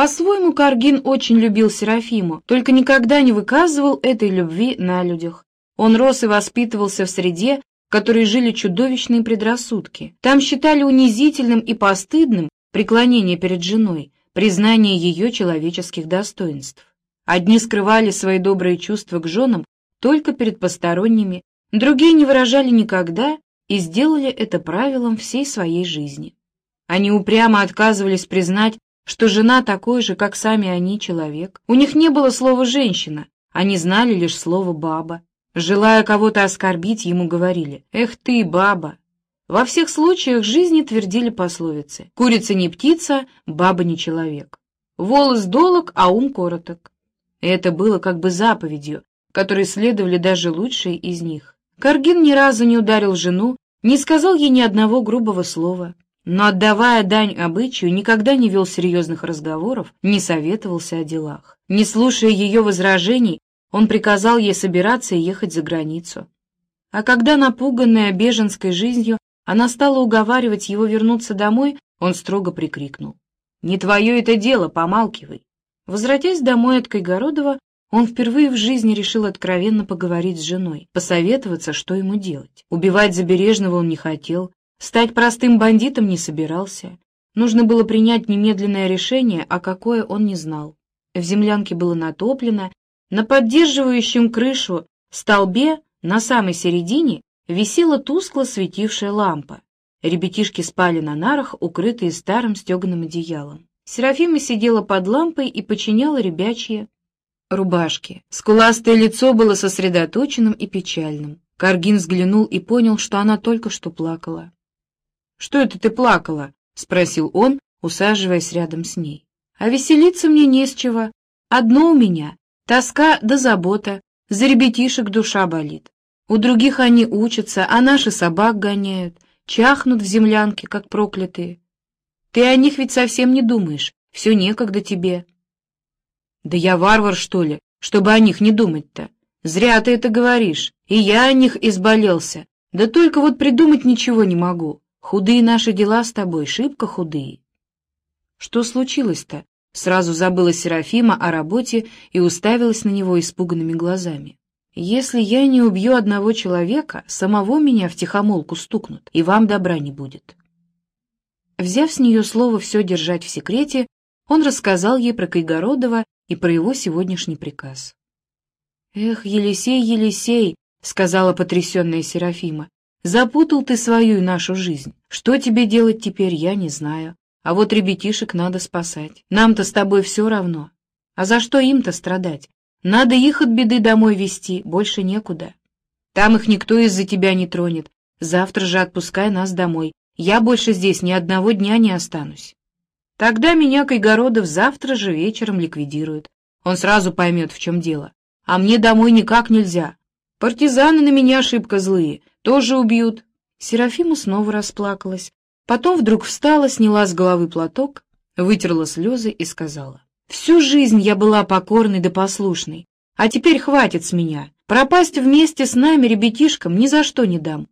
По-своему Каргин очень любил Серафиму, только никогда не выказывал этой любви на людях. Он рос и воспитывался в среде, в которой жили чудовищные предрассудки. Там считали унизительным и постыдным преклонение перед женой, признание ее человеческих достоинств. Одни скрывали свои добрые чувства к женам только перед посторонними, другие не выражали никогда и сделали это правилом всей своей жизни. Они упрямо отказывались признать, что жена такой же, как сами они, человек. У них не было слова «женщина», они знали лишь слово «баба». Желая кого-то оскорбить, ему говорили «Эх ты, баба!». Во всех случаях жизни твердили пословицы «Курица не птица, баба не человек». Волос долог, а ум короток. Это было как бы заповедью, которой следовали даже лучшие из них. Каргин ни разу не ударил жену, не сказал ей ни одного грубого слова, но, отдавая дань обычаю, никогда не вел серьезных разговоров, не советовался о делах. Не слушая ее возражений, он приказал ей собираться и ехать за границу. А когда, напуганная беженской жизнью, она стала уговаривать его вернуться домой, он строго прикрикнул. «Не твое это дело, помалкивай!» Возвратясь домой от Кайгородова, он впервые в жизни решил откровенно поговорить с женой, посоветоваться, что ему делать. Убивать Забережного он не хотел, стать простым бандитом не собирался. Нужно было принять немедленное решение, а какое он не знал. В землянке было натоплено, на поддерживающем крышу столбе на самой середине висела тускло светившая лампа. Ребятишки спали на нарах, укрытые старым стеганым одеялом. Серафима сидела под лампой и починяла ребячьи рубашки. Скуластое лицо было сосредоточенным и печальным. Каргин взглянул и понял, что она только что плакала. «Что это ты плакала?» — спросил он, усаживаясь рядом с ней. «А веселиться мне не с чего. Одно у меня Тоска да забота, за ребятишек душа болит. У других они учатся, а наши собак гоняют, чахнут в землянке, как проклятые. Ты о них ведь совсем не думаешь, все некогда тебе. Да я варвар, что ли, чтобы о них не думать-то? Зря ты это говоришь, и я о них изболелся. Да только вот придумать ничего не могу. Худые наши дела с тобой, шибко худые. Что случилось-то? Сразу забыла Серафима о работе и уставилась на него испуганными глазами. «Если я не убью одного человека, самого меня в тихомолку стукнут, и вам добра не будет». Взяв с нее слово все держать в секрете, он рассказал ей про Кайгородова и про его сегодняшний приказ. «Эх, Елисей, Елисей!» — сказала потрясенная Серафима. «Запутал ты свою и нашу жизнь. Что тебе делать теперь, я не знаю. А вот ребятишек надо спасать. Нам-то с тобой все равно. А за что им-то страдать? Надо их от беды домой вести, больше некуда. Там их никто из-за тебя не тронет. Завтра же отпускай нас домой. Я больше здесь ни одного дня не останусь. Тогда меня Кайгородов завтра же вечером ликвидирует. Он сразу поймет, в чем дело. А мне домой никак нельзя. Партизаны на меня ошибка злые, тоже убьют. Серафима снова расплакалась, Потом вдруг встала, сняла с головы платок, вытерла слезы и сказала. «Всю жизнь я была покорной да послушной, а теперь хватит с меня. Пропасть вместе с нами ребятишкам ни за что не дам.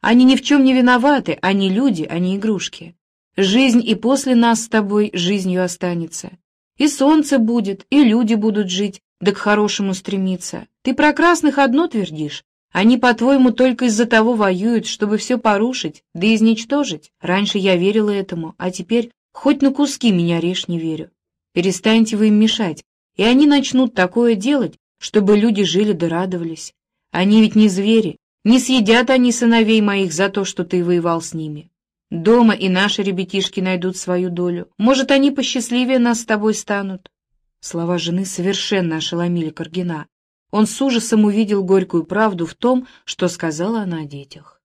Они ни в чем не виноваты, они люди, они игрушки. Жизнь и после нас с тобой жизнью останется. И солнце будет, и люди будут жить, да к хорошему стремиться. Ты про красных одно твердишь, они, по-твоему, только из-за того воюют, чтобы все порушить, да изничтожить? Раньше я верила этому, а теперь хоть на куски меня режь не верю. Перестаньте вы им мешать, и они начнут такое делать, чтобы люди жили да радовались. Они ведь не звери, не съедят они сыновей моих за то, что ты воевал с ними. Дома и наши ребятишки найдут свою долю. Может, они посчастливее нас с тобой станут. Слова жены совершенно ошеломили Каргина. Он с ужасом увидел горькую правду в том, что сказала она о детях.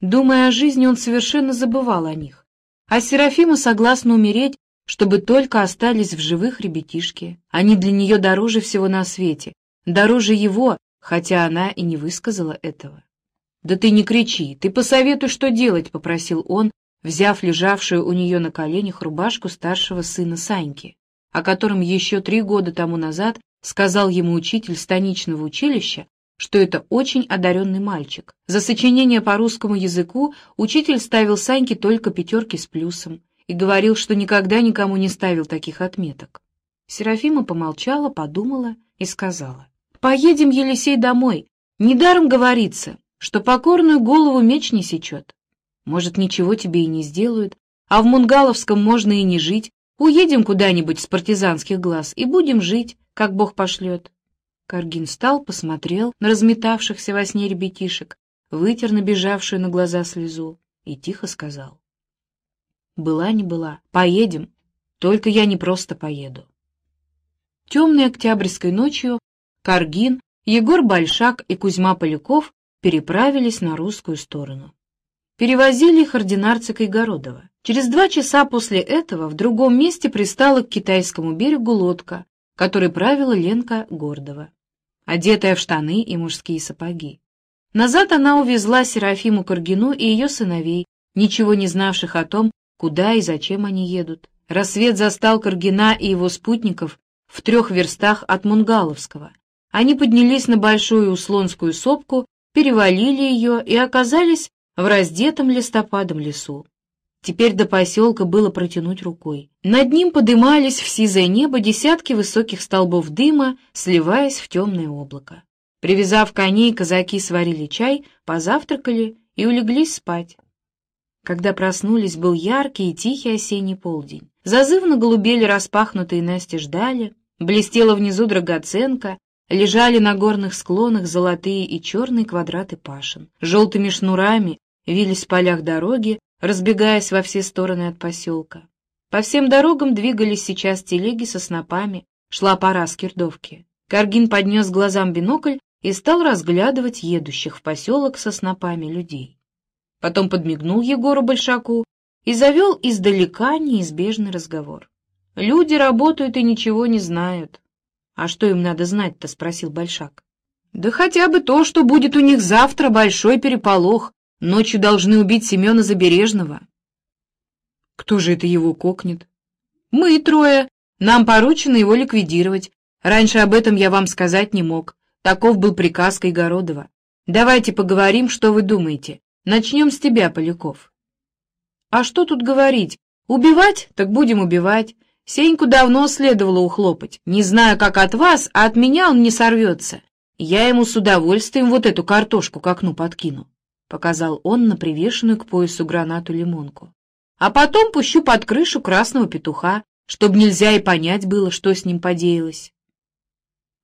Думая о жизни, он совершенно забывал о них. А Серафима согласна умереть, чтобы только остались в живых ребятишки. Они для нее дороже всего на свете, дороже его, хотя она и не высказала этого. «Да ты не кричи, ты посоветуй, что делать», — попросил он, взяв лежавшую у нее на коленях рубашку старшего сына Саньки, о котором еще три года тому назад Сказал ему учитель станичного училища, что это очень одаренный мальчик. За сочинение по русскому языку учитель ставил Саньке только пятерки с плюсом, и говорил, что никогда никому не ставил таких отметок. Серафима помолчала, подумала и сказала, «Поедем, Елисей, домой. Недаром говорится, что покорную голову меч не сечет. Может, ничего тебе и не сделают, а в Мунгаловском можно и не жить. Уедем куда-нибудь с партизанских глаз и будем жить, как Бог пошлет». Каргин встал, посмотрел на разметавшихся во сне ребятишек, вытер набежавшую на глаза слезу и тихо сказал. «Была не была. Поедем. Только я не просто поеду». Темной октябрьской ночью Каргин, Егор Большак и Кузьма Поляков переправились на русскую сторону. Перевозили их ординарца Кайгородова. Через два часа после этого в другом месте пристала к китайскому берегу лодка, которой правила Ленка Гордова, одетая в штаны и мужские сапоги. Назад она увезла Серафиму Каргину и ее сыновей, ничего не знавших о том, куда и зачем они едут. Рассвет застал Каргина и его спутников в трех верстах от Мунгаловского. Они поднялись на большую услонскую сопку, перевалили ее и оказались в раздетом листопадом лесу. Теперь до поселка было протянуть рукой. Над ним подымались в сизое небо десятки высоких столбов дыма, сливаясь в темное облако. Привязав коней, казаки сварили чай, позавтракали и улеглись спать. Когда проснулись, был яркий и тихий осенний полдень. Зазывно голубели распахнутые настежь ждали, блестела внизу драгоценка, лежали на горных склонах золотые и черные квадраты пашин. Желтыми шнурами вились в полях дороги, разбегаясь во все стороны от поселка. По всем дорогам двигались сейчас телеги со снопами, шла пора скирдовки. Каргин поднес глазам бинокль и стал разглядывать едущих в поселок со снопами людей. Потом подмигнул Егору Большаку и завел издалека неизбежный разговор. «Люди работают и ничего не знают. «А что им надо знать-то?» — спросил Большак. «Да хотя бы то, что будет у них завтра большой переполох. Ночью должны убить Семена Забережного». «Кто же это его кокнет?» «Мы трое. Нам поручено его ликвидировать. Раньше об этом я вам сказать не мог. Таков был приказ Кайгородова. Давайте поговорим, что вы думаете. Начнем с тебя, Поляков». «А что тут говорить? Убивать? Так будем убивать. Сеньку давно следовало ухлопать. Не знаю, как от вас, а от меня он не сорвется. Я ему с удовольствием вот эту картошку к окну подкину. Показал он на привешенную к поясу гранату лимонку. А потом пущу под крышу красного петуха, чтобы нельзя и понять было, что с ним подеялось.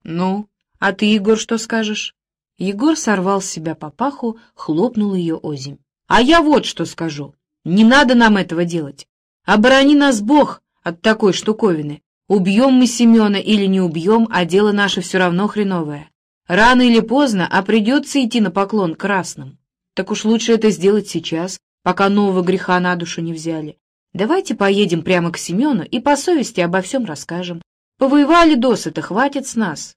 Ну, а ты, Егор, что скажешь? Егор сорвал с себя папаху, хлопнул ее озимь. А я вот что скажу. Не надо нам этого делать. Оборони нас Бог, от такой штуковины. Убьем мы Семена или не убьем, а дело наше все равно хреновое. Рано или поздно, а придется идти на поклон красным. Так уж лучше это сделать сейчас, пока нового греха на душу не взяли. Давайте поедем прямо к Семену и по совести обо всем расскажем. Повоевали досыта, хватит с нас.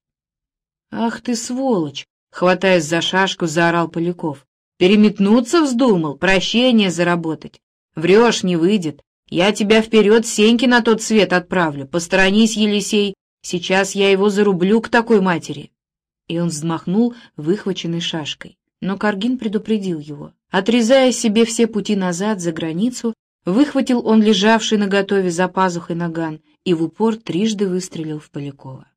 Ах ты, сволочь! Хватаясь за шашку, заорал Поляков. Переметнуться вздумал, прощение заработать. Врешь, не выйдет. Я тебя вперед Сеньки на тот свет отправлю. Посторонись, Елисей. Сейчас я его зарублю к такой матери. И он взмахнул выхваченной шашкой. Но Каргин предупредил его. Отрезая себе все пути назад, за границу, выхватил он лежавший на готове за пазухой наган и в упор трижды выстрелил в Полякова.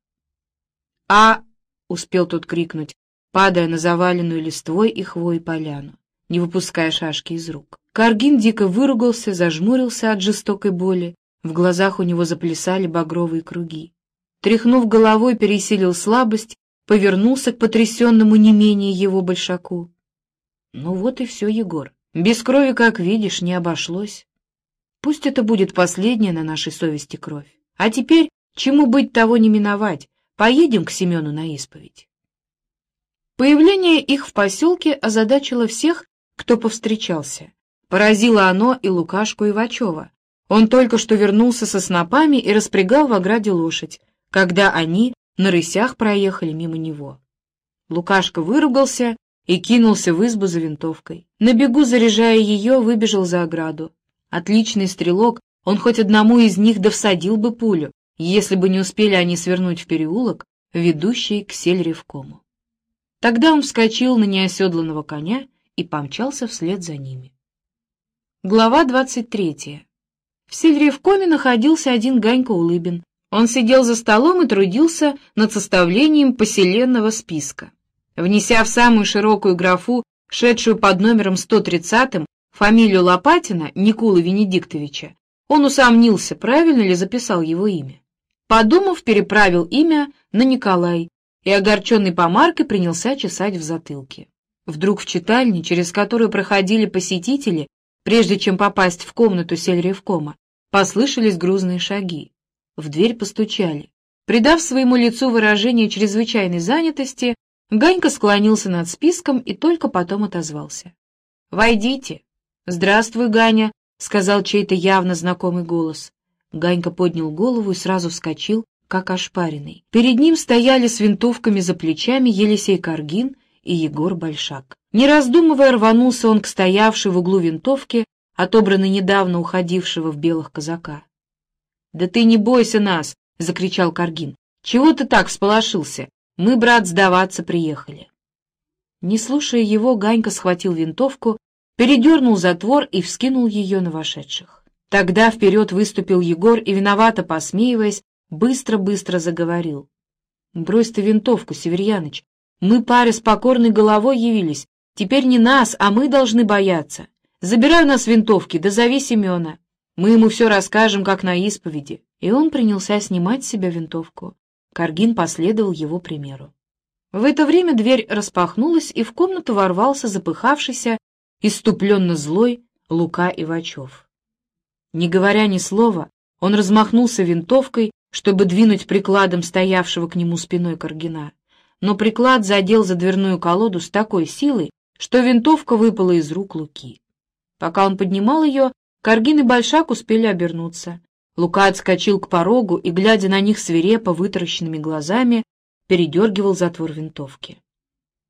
«А!» — успел тот крикнуть, падая на заваленную листвой и хвой поляну, не выпуская шашки из рук. Каргин дико выругался, зажмурился от жестокой боли, в глазах у него заплясали багровые круги. Тряхнув головой, пересилил слабость, повернулся к потрясенному не менее его большаку. Ну вот и все, Егор. Без крови, как видишь, не обошлось. Пусть это будет последняя на нашей совести кровь. А теперь, чему быть, того не миновать. Поедем к Семену на исповедь. Появление их в поселке озадачило всех, кто повстречался. Поразило оно и Лукашку Ивачева. Он только что вернулся со снопами и распрягал в ограде лошадь, когда они на рысях проехали мимо него. Лукашка выругался и кинулся в избу за винтовкой. На бегу, заряжая ее, выбежал за ограду. Отличный стрелок, он хоть одному из них довсадил бы пулю, если бы не успели они свернуть в переулок, ведущий к сельревкому. Тогда он вскочил на неоседланного коня и помчался вслед за ними. Глава 23. В сельревкоме находился один Ганька Улыбин. Он сидел за столом и трудился над составлением поселенного списка. Внеся в самую широкую графу, шедшую под номером 130 фамилию Лопатина Никулы Венедиктовича, он усомнился, правильно ли записал его имя. Подумав, переправил имя на Николай и, огорченный помаркой, принялся чесать в затылке. Вдруг в читальне, через которую проходили посетители, прежде чем попасть в комнату сельревкома, послышались грузные шаги. В дверь постучали. Придав своему лицу выражение чрезвычайной занятости, Ганька склонился над списком и только потом отозвался. «Войдите». «Здравствуй, Ганя», — сказал чей-то явно знакомый голос. Ганька поднял голову и сразу вскочил, как ошпаренный. Перед ним стояли с винтовками за плечами Елисей Каргин и Егор Большак. Не раздумывая, рванулся он к стоявшей в углу винтовке, отобранной недавно уходившего в белых казака. — Да ты не бойся нас! — закричал Каргин. — Чего ты так всполошился? Мы, брат, сдаваться приехали. Не слушая его, Ганька схватил винтовку, передернул затвор и вскинул ее на вошедших. Тогда вперед выступил Егор и, виновато посмеиваясь, быстро-быстро заговорил. — Брось ты винтовку, Северьяныч. Мы паре с покорной головой явились. Теперь не нас, а мы должны бояться. Забирай у нас винтовки, да зови Семена. Мы ему все расскажем, как на исповеди. И он принялся снимать с себя винтовку. Каргин последовал его примеру. В это время дверь распахнулась, и в комнату ворвался запыхавшийся, иступленно злой Лука Ивачев. Не говоря ни слова, он размахнулся винтовкой, чтобы двинуть прикладом стоявшего к нему спиной Каргина. Но приклад задел за дверную колоду с такой силой, что винтовка выпала из рук Луки. Пока он поднимал ее, Каргин и Большак успели обернуться. Лука отскочил к порогу и, глядя на них свирепо вытаращенными глазами, передергивал затвор винтовки.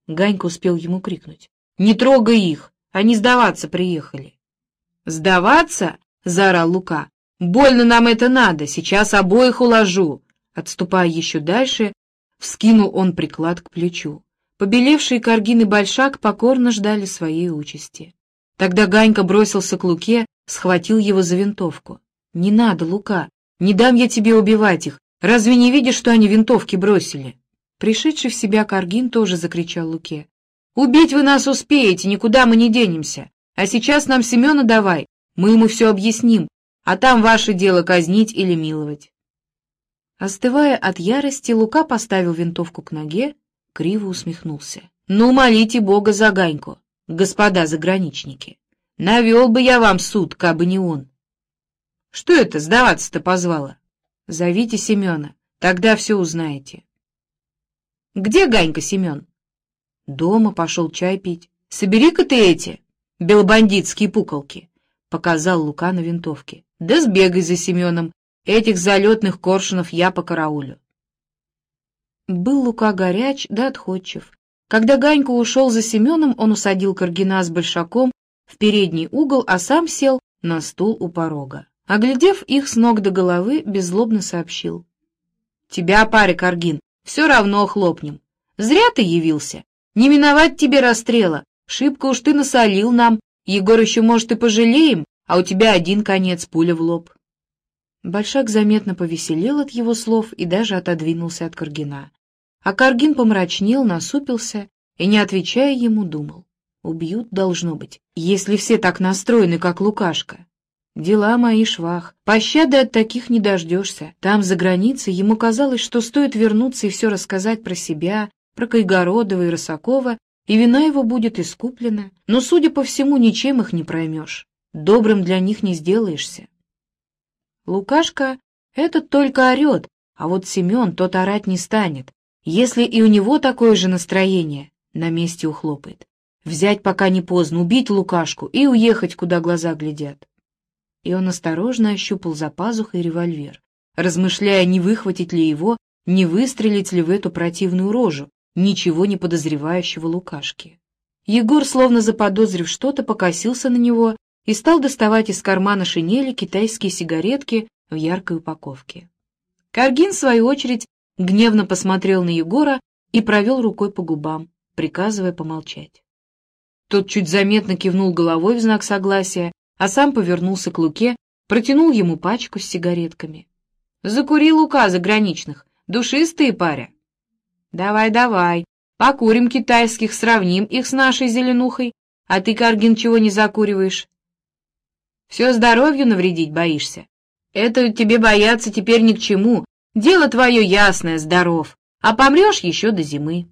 Ганька успел ему крикнуть. — Не трогай их! Они сдаваться приехали! — Сдаваться? — заорал Лука. «Больно нам это надо, сейчас обоих уложу!» Отступая еще дальше, вскинул он приклад к плечу. Побелевшие Каргин и Большак покорно ждали своей участи. Тогда Ганька бросился к Луке, схватил его за винтовку. «Не надо, Лука, не дам я тебе убивать их. Разве не видишь, что они винтовки бросили?» Пришедший в себя Каргин тоже закричал Луке. «Убить вы нас успеете, никуда мы не денемся. А сейчас нам Семена давай, мы ему все объясним, а там ваше дело казнить или миловать. Остывая от ярости, Лука поставил винтовку к ноге, криво усмехнулся. «Ну, молите Бога за Ганьку, господа заграничники. Навел бы я вам суд, кабы не он». «Что это сдаваться-то позвало?» «Зовите Семена, тогда все узнаете». «Где Ганька, Семен?» «Дома пошел чай пить. Собери-ка ты эти белобандитские пуколки. — показал Лука на винтовке. — Да сбегай за Семеном. Этих залетных коршунов я по караулю. Был Лука горяч да отходчив. Когда Ганька ушел за Семеном, он усадил Каргина с Большаком в передний угол, а сам сел на стул у порога. Оглядев их с ног до головы, беззлобно сообщил. — Тебя, паре, Каргин, все равно хлопнем. Зря ты явился. Не миновать тебе расстрела. Шибко уж ты насолил нам, Егор еще, может, и пожалеем, а у тебя один конец, пуля в лоб. Большак заметно повеселел от его слов и даже отодвинулся от Каргина. А Каргин помрачнел, насупился и, не отвечая ему, думал. Убьют, должно быть, если все так настроены, как Лукашка. Дела мои швах. Пощады от таких не дождешься. Там, за границей, ему казалось, что стоит вернуться и все рассказать про себя, про Кайгородова и Росакова, и вина его будет искуплена, но, судя по всему, ничем их не проймешь, добрым для них не сделаешься. Лукашка этот только орет, а вот Семен тот орать не станет, если и у него такое же настроение, на месте ухлопает. Взять пока не поздно, убить Лукашку и уехать, куда глаза глядят. И он осторожно ощупал за пазухой револьвер, размышляя, не выхватить ли его, не выстрелить ли в эту противную рожу, ничего не подозревающего Лукашки. Егор, словно заподозрив что-то, покосился на него и стал доставать из кармана шинели китайские сигаретки в яркой упаковке. Каргин, в свою очередь, гневно посмотрел на Егора и провел рукой по губам, приказывая помолчать. Тот чуть заметно кивнул головой в знак согласия, а сам повернулся к Луке протянул ему пачку с сигаретками. «Закури, Лука, заграничных, душистые паря». «Давай, давай, покурим китайских, сравним их с нашей зеленухой, а ты, Каргин, чего не закуриваешь?» «Все здоровью навредить боишься. Это тебе бояться теперь ни к чему, дело твое ясное, здоров, а помрешь еще до зимы».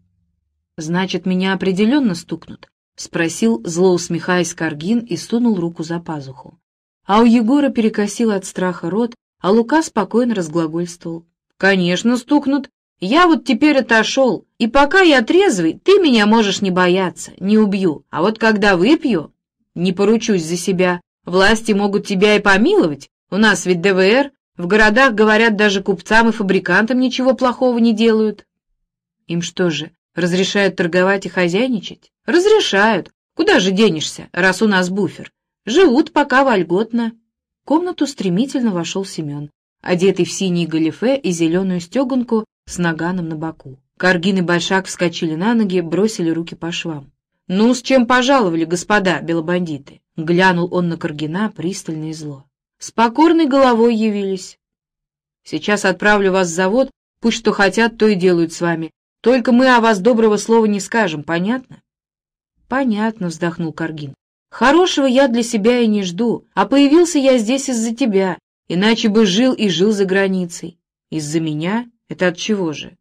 «Значит, меня определенно стукнут?» — спросил, зло усмехаясь Каргин и сунул руку за пазуху. А у Егора перекосил от страха рот, а Лука спокойно разглагольствовал. «Конечно, стукнут. Я вот теперь отошел, и пока я трезвый, ты меня можешь не бояться, не убью. А вот когда выпью, не поручусь за себя. Власти могут тебя и помиловать. У нас ведь ДВР. В городах, говорят, даже купцам и фабрикантам ничего плохого не делают. Им что же, Разрешают торговать и хозяйничать? Разрешают. Куда же денешься, раз у нас буфер? Живут пока вольготно. В комнату стремительно вошел Семен, одетый в синий галифе и зеленую стеганку с наганом на боку. Каргин и Большак вскочили на ноги, бросили руки по швам. «Ну, с чем пожаловали, господа белобандиты?» Глянул он на Каргина пристально и зло. «С покорной головой явились. Сейчас отправлю вас в завод, пусть что хотят, то и делают с вами. Только мы о вас доброго слова не скажем, понятно? Понятно, вздохнул Каргин. Хорошего я для себя и не жду, а появился я здесь из-за тебя, иначе бы жил и жил за границей. Из-за меня? Это от чего же?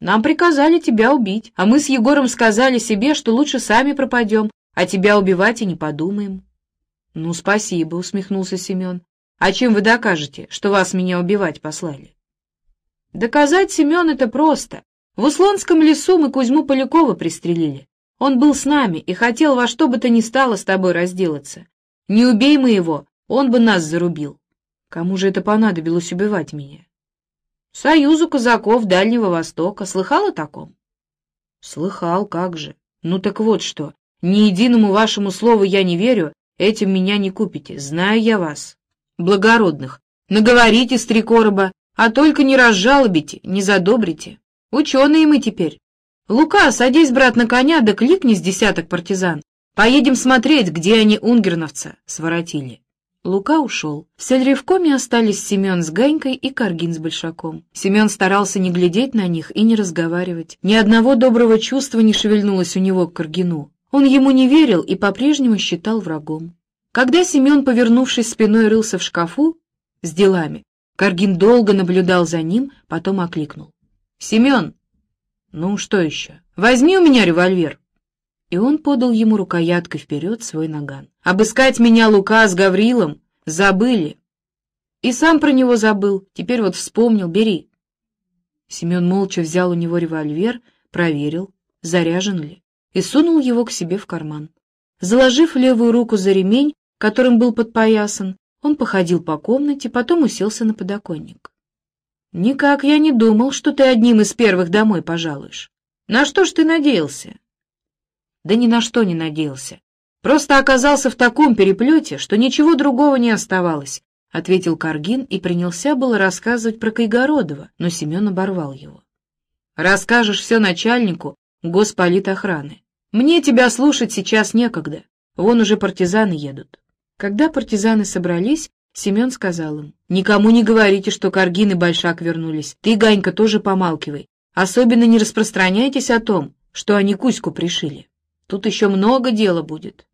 Нам приказали тебя убить, а мы с Егором сказали себе, что лучше сами пропадем, а тебя убивать и не подумаем. Ну, спасибо, усмехнулся Семен. А чем вы докажете, что вас меня убивать послали? Доказать, Семен, это просто. В Услонском лесу мы Кузьму Полякова пристрелили. Он был с нами и хотел во что бы то ни стало с тобой разделаться. Не убей мы его, он бы нас зарубил. Кому же это понадобилось убивать меня? Союзу казаков Дальнего Востока. Слыхал о таком? Слыхал, как же. Ну так вот что, ни единому вашему слову я не верю, этим меня не купите, знаю я вас. Благородных, наговорите с три короба, а только не разжалобите, не задобрите. Ученые мы теперь. Лука, садись, брат, на коня, да кликни с десяток партизан. Поедем смотреть, где они унгерновца своротили. Лука ушел. В сельревкоме остались Семен с Ганькой и Каргин с Большаком. Семен старался не глядеть на них и не разговаривать. Ни одного доброго чувства не шевельнулось у него к Каргину. Он ему не верил и по-прежнему считал врагом. Когда Семен, повернувшись спиной, рылся в шкафу с делами, Каргин долго наблюдал за ним, потом окликнул. Семен!» «Ну, что еще? Возьми у меня револьвер!» И он подал ему рукояткой вперед свой наган. «Обыскать меня Лука с Гаврилом? Забыли!» «И сам про него забыл, теперь вот вспомнил, бери!» Семен молча взял у него револьвер, проверил, заряжен ли, и сунул его к себе в карман. Заложив левую руку за ремень, которым был подпоясан, он походил по комнате, потом уселся на подоконник. «Никак я не думал, что ты одним из первых домой пожалуешь. На что ж ты надеялся?» «Да ни на что не надеялся. Просто оказался в таком переплете, что ничего другого не оставалось», — ответил Каргин и принялся было рассказывать про Кайгородова, но Семен оборвал его. «Расскажешь все начальнику госполитохраны. Мне тебя слушать сейчас некогда. Вон уже партизаны едут». Когда партизаны собрались, Семен сказал им, «Никому не говорите, что Каргин и Большак вернулись. Ты, Ганька, тоже помалкивай. Особенно не распространяйтесь о том, что они Кузьку пришили. Тут еще много дела будет».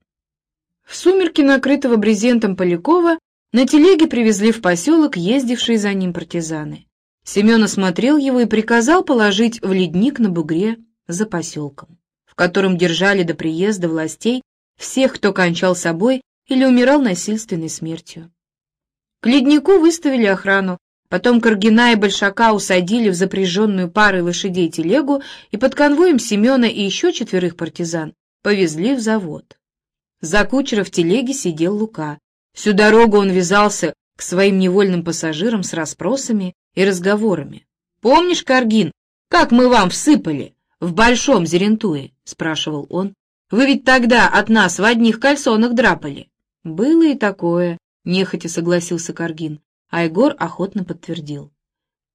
В сумерки, накрытого брезентом Полякова, на телеге привезли в поселок ездившие за ним партизаны. Семен осмотрел его и приказал положить в ледник на бугре за поселком, в котором держали до приезда властей всех, кто кончал собой или умирал насильственной смертью. К леднику выставили охрану, потом Каргина и Большака усадили в запряженную парой лошадей телегу и под конвоем Семена и еще четверых партизан повезли в завод. За кучера в телеге сидел Лука. Всю дорогу он вязался к своим невольным пассажирам с расспросами и разговорами. «Помнишь, Каргин, как мы вам всыпали в Большом Зерентуе?» — спрашивал он. «Вы ведь тогда от нас в одних кальсонах драпали». «Было и такое», нехотя согласился Каргин, а Егор охотно подтвердил.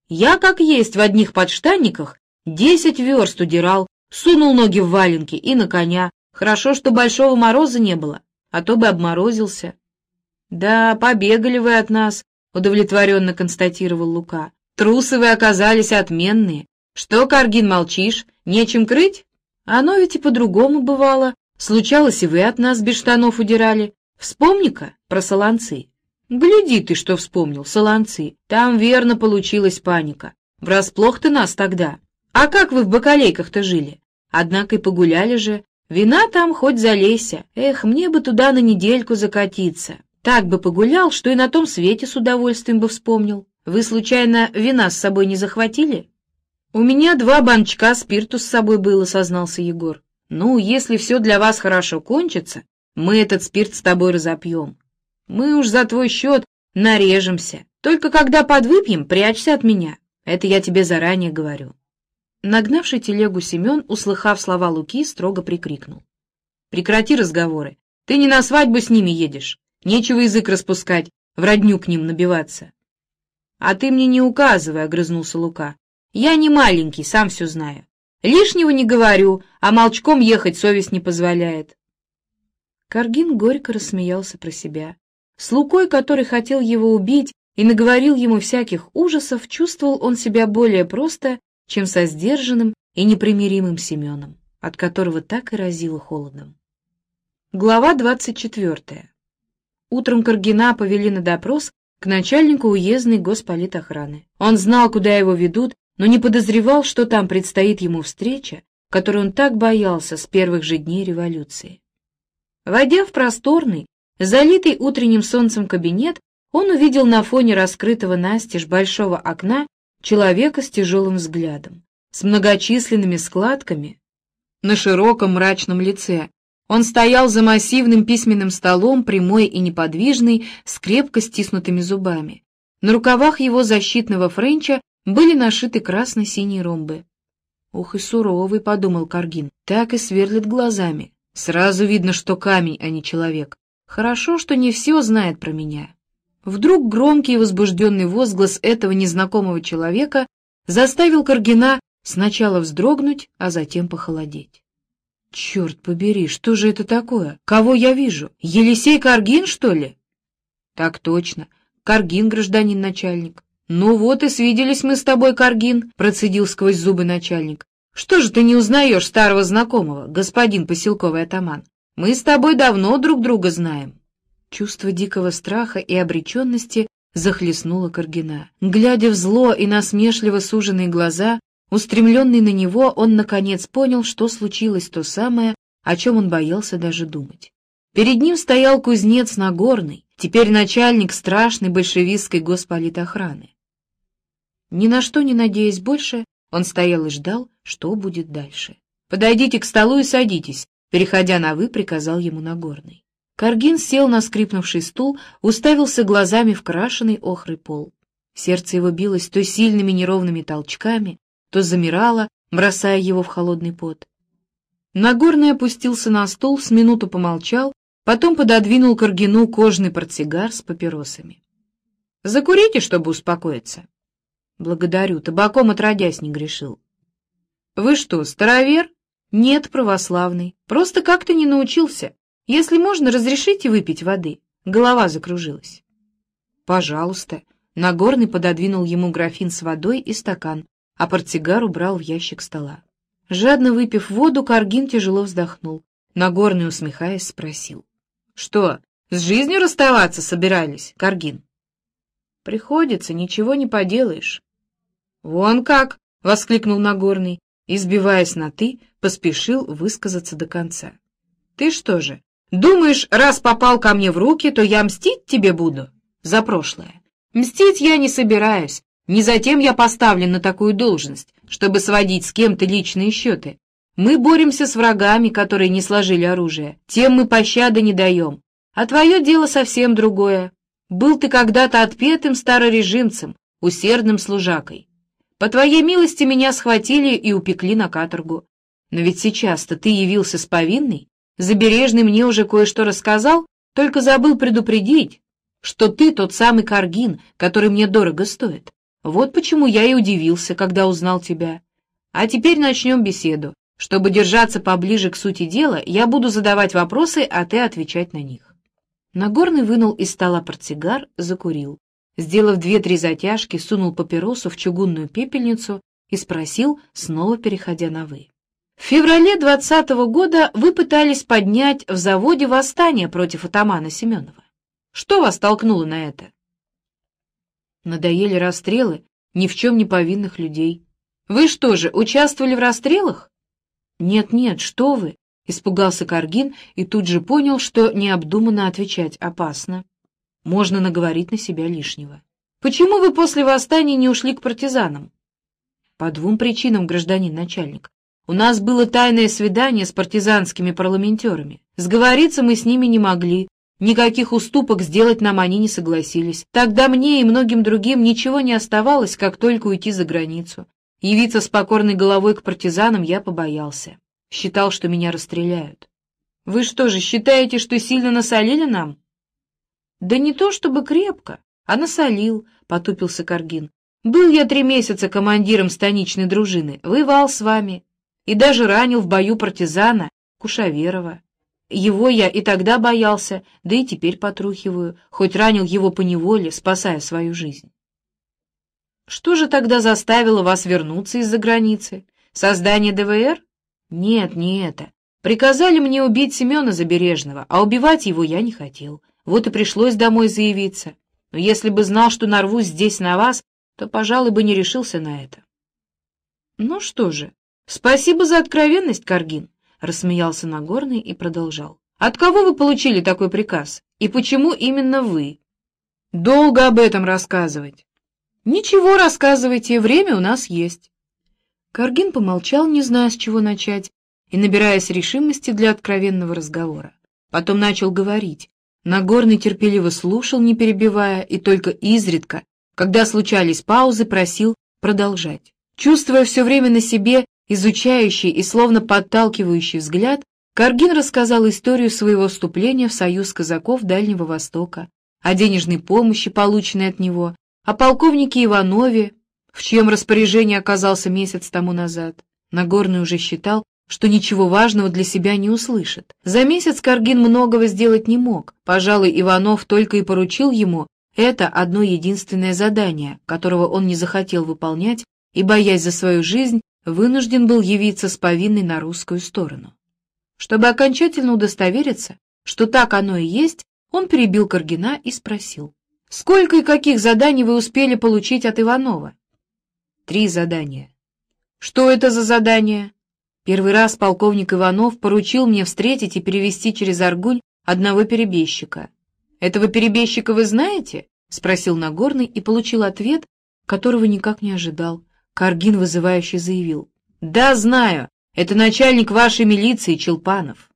Я, как есть, в одних подштанниках десять верст удирал, сунул ноги в валенки и на коня. Хорошо, что большого мороза не было, а то бы обморозился. Да, побегали вы от нас, удовлетворенно констатировал Лука. Трусы вы оказались отменные. Что, Каргин, молчишь? Нечем крыть? Оно ведь и по-другому бывало. Случалось, и вы от нас без штанов удирали. Вспомни-ка про солонцы. Гляди ты, что вспомнил, солонцы. Там верно получилась паника. Врасплох ты нас тогда. А как вы в бакалейках-то жили? Однако и погуляли же. Вина там хоть залейся. Эх, мне бы туда на недельку закатиться. Так бы погулял, что и на том свете с удовольствием бы вспомнил. Вы, случайно, вина с собой не захватили? У меня два банчка спирту с собой было, сознался Егор. Ну, если все для вас хорошо кончится, мы этот спирт с тобой разопьем. Мы уж за твой счет нарежемся. Только когда подвыпьем, прячься от меня. Это я тебе заранее говорю. Нагнавший телегу Семен, услыхав слова Луки, строго прикрикнул. «Прекрати разговоры. Ты не на свадьбу с ними едешь. Нечего язык распускать, в родню к ним набиваться». «А ты мне не указывай», — огрызнулся Лука. «Я не маленький, сам все знаю. Лишнего не говорю, а молчком ехать совесть не позволяет». Каргин горько рассмеялся про себя. С Лукой, который хотел его убить и наговорил ему всяких ужасов, чувствовал он себя более просто чем со сдержанным и непримиримым Семеном, от которого так и разило холодом. Глава двадцать четвертая. Утром Каргина повели на допрос к начальнику уездной госполитохраны. Он знал, куда его ведут, но не подозревал, что там предстоит ему встреча, которой он так боялся с первых же дней революции. Войдя в просторный, залитый утренним солнцем кабинет, он увидел на фоне раскрытого настежь большого окна человека с тяжелым взглядом, с многочисленными складками на широком мрачном лице. Он стоял за массивным письменным столом, прямой и неподвижный, с крепко стиснутыми зубами. На рукавах его защитного френча были нашиты красно-синие ромбы. «Ух и суровый», — подумал Каргин, — так и сверлит глазами. Сразу видно, что камень, а не человек. Хорошо, что не все знает про меня. Вдруг громкий и возбужденный возглас этого незнакомого человека заставил Каргина сначала вздрогнуть, а затем похолодеть. «Черт побери, что же это такое? Кого я вижу? Елисей Каргин, что ли?» «Так точно. Каргин, гражданин начальник». «Ну вот и свиделись мы с тобой, Каргин», — процедил сквозь зубы начальник. «Что же ты не узнаешь старого знакомого, господин поселковый атаман? Мы с тобой давно друг друга знаем». Чувство дикого страха и обреченности захлестнуло Каргина. Глядя в зло и насмешливо суженные глаза, устремленный на него, он наконец понял, что случилось то самое, о чем он боялся даже думать. Перед ним стоял кузнец Нагорный, теперь начальник страшной большевистской госполитохраны. Ни на что не надеясь больше, он стоял и ждал, что будет дальше. «Подойдите к столу и садитесь», — переходя на «вы», приказал ему Нагорный. Каргин сел на скрипнувший стул, уставился глазами в крашеный охрый пол. Сердце его билось то сильными неровными толчками, то замирало, бросая его в холодный пот. Нагорный опустился на стул, с минуту помолчал, потом пододвинул Каргину кожный портсигар с папиросами. — Закурите, чтобы успокоиться. — Благодарю, табаком отродясь не грешил. — Вы что, старовер? — Нет, православный. Просто как-то не научился. Если можно, разрешите выпить воды. Голова закружилась. Пожалуйста. Нагорный пододвинул ему графин с водой и стакан, а портсигар убрал в ящик стола. Жадно выпив воду, Каргин тяжело вздохнул. Нагорный, усмехаясь, спросил. — Что, с жизнью расставаться собирались, Каргин? — Приходится, ничего не поделаешь. — Вон как! — воскликнул Нагорный, и, сбиваясь на «ты», поспешил высказаться до конца. — Ты что же, Думаешь, раз попал ко мне в руки, то я мстить тебе буду за прошлое? Мстить я не собираюсь. Не затем я поставлен на такую должность, чтобы сводить с кем-то личные счеты. Мы боремся с врагами, которые не сложили оружие. Тем мы пощады не даем. А твое дело совсем другое. Был ты когда-то отпетым старорежимцем, усердным служакой. По твоей милости меня схватили и упекли на каторгу. Но ведь сейчас-то ты явился с повинной, Забережный мне уже кое-что рассказал, только забыл предупредить, что ты тот самый Каргин, который мне дорого стоит. Вот почему я и удивился, когда узнал тебя. А теперь начнем беседу. Чтобы держаться поближе к сути дела, я буду задавать вопросы, а ты отвечать на них. Нагорный вынул из стола портсигар, закурил. Сделав две-три затяжки, сунул папиросу в чугунную пепельницу и спросил, снова переходя на «вы». В феврале двадцатого года вы пытались поднять в заводе восстание против атамана Семенова. Что вас толкнуло на это? Надоели расстрелы ни в чем не повинных людей. Вы что же, участвовали в расстрелах? Нет-нет, что вы, испугался Каргин и тут же понял, что необдуманно отвечать опасно. Можно наговорить на себя лишнего. Почему вы после восстания не ушли к партизанам? По двум причинам, гражданин начальник. У нас было тайное свидание с партизанскими парламентерами. Сговориться мы с ними не могли. Никаких уступок сделать нам они не согласились. Тогда мне и многим другим ничего не оставалось, как только уйти за границу. Явиться с покорной головой к партизанам я побоялся. Считал, что меня расстреляют. Вы что же, считаете, что сильно насолили нам? Да не то чтобы крепко, а насолил, — потупился Каргин. Был я три месяца командиром станичной дружины, воевал с вами и даже ранил в бою партизана Кушаверова. Его я и тогда боялся, да и теперь потрухиваю, хоть ранил его по неволе, спасая свою жизнь. Что же тогда заставило вас вернуться из-за границы? Создание ДВР? Нет, не это. Приказали мне убить Семена Забережного, а убивать его я не хотел. Вот и пришлось домой заявиться. Но если бы знал, что нарвусь здесь на вас, то, пожалуй, бы не решился на это. Ну что же, «Спасибо за откровенность, Каргин», — рассмеялся Нагорный и продолжал. «От кого вы получили такой приказ? И почему именно вы?» «Долго об этом рассказывать». «Ничего, рассказывайте, время у нас есть». Каргин помолчал, не зная, с чего начать, и набираясь решимости для откровенного разговора. Потом начал говорить. Нагорный терпеливо слушал, не перебивая, и только изредка, когда случались паузы, просил продолжать. Чувствуя все время на себе изучающий и словно подталкивающий взгляд, Каргин рассказал историю своего вступления в союз казаков Дальнего Востока, о денежной помощи, полученной от него, о полковнике Иванове, в чьем распоряжении оказался месяц тому назад. Нагорный уже считал, что ничего важного для себя не услышит. За месяц Каргин многого сделать не мог. Пожалуй, Иванов только и поручил ему это одно единственное задание, которого он не захотел выполнять и, боясь за свою жизнь, вынужден был явиться с повинной на русскую сторону. Чтобы окончательно удостовериться, что так оно и есть, он перебил Каргина и спросил, «Сколько и каких заданий вы успели получить от Иванова?» «Три задания». «Что это за задания?» Первый раз полковник Иванов поручил мне встретить и перевести через Аргунь одного перебежчика. «Этого перебежчика вы знаете?» — спросил Нагорный и получил ответ, которого никак не ожидал. Каргин вызывающе заявил. «Да, знаю. Это начальник вашей милиции Челпанов».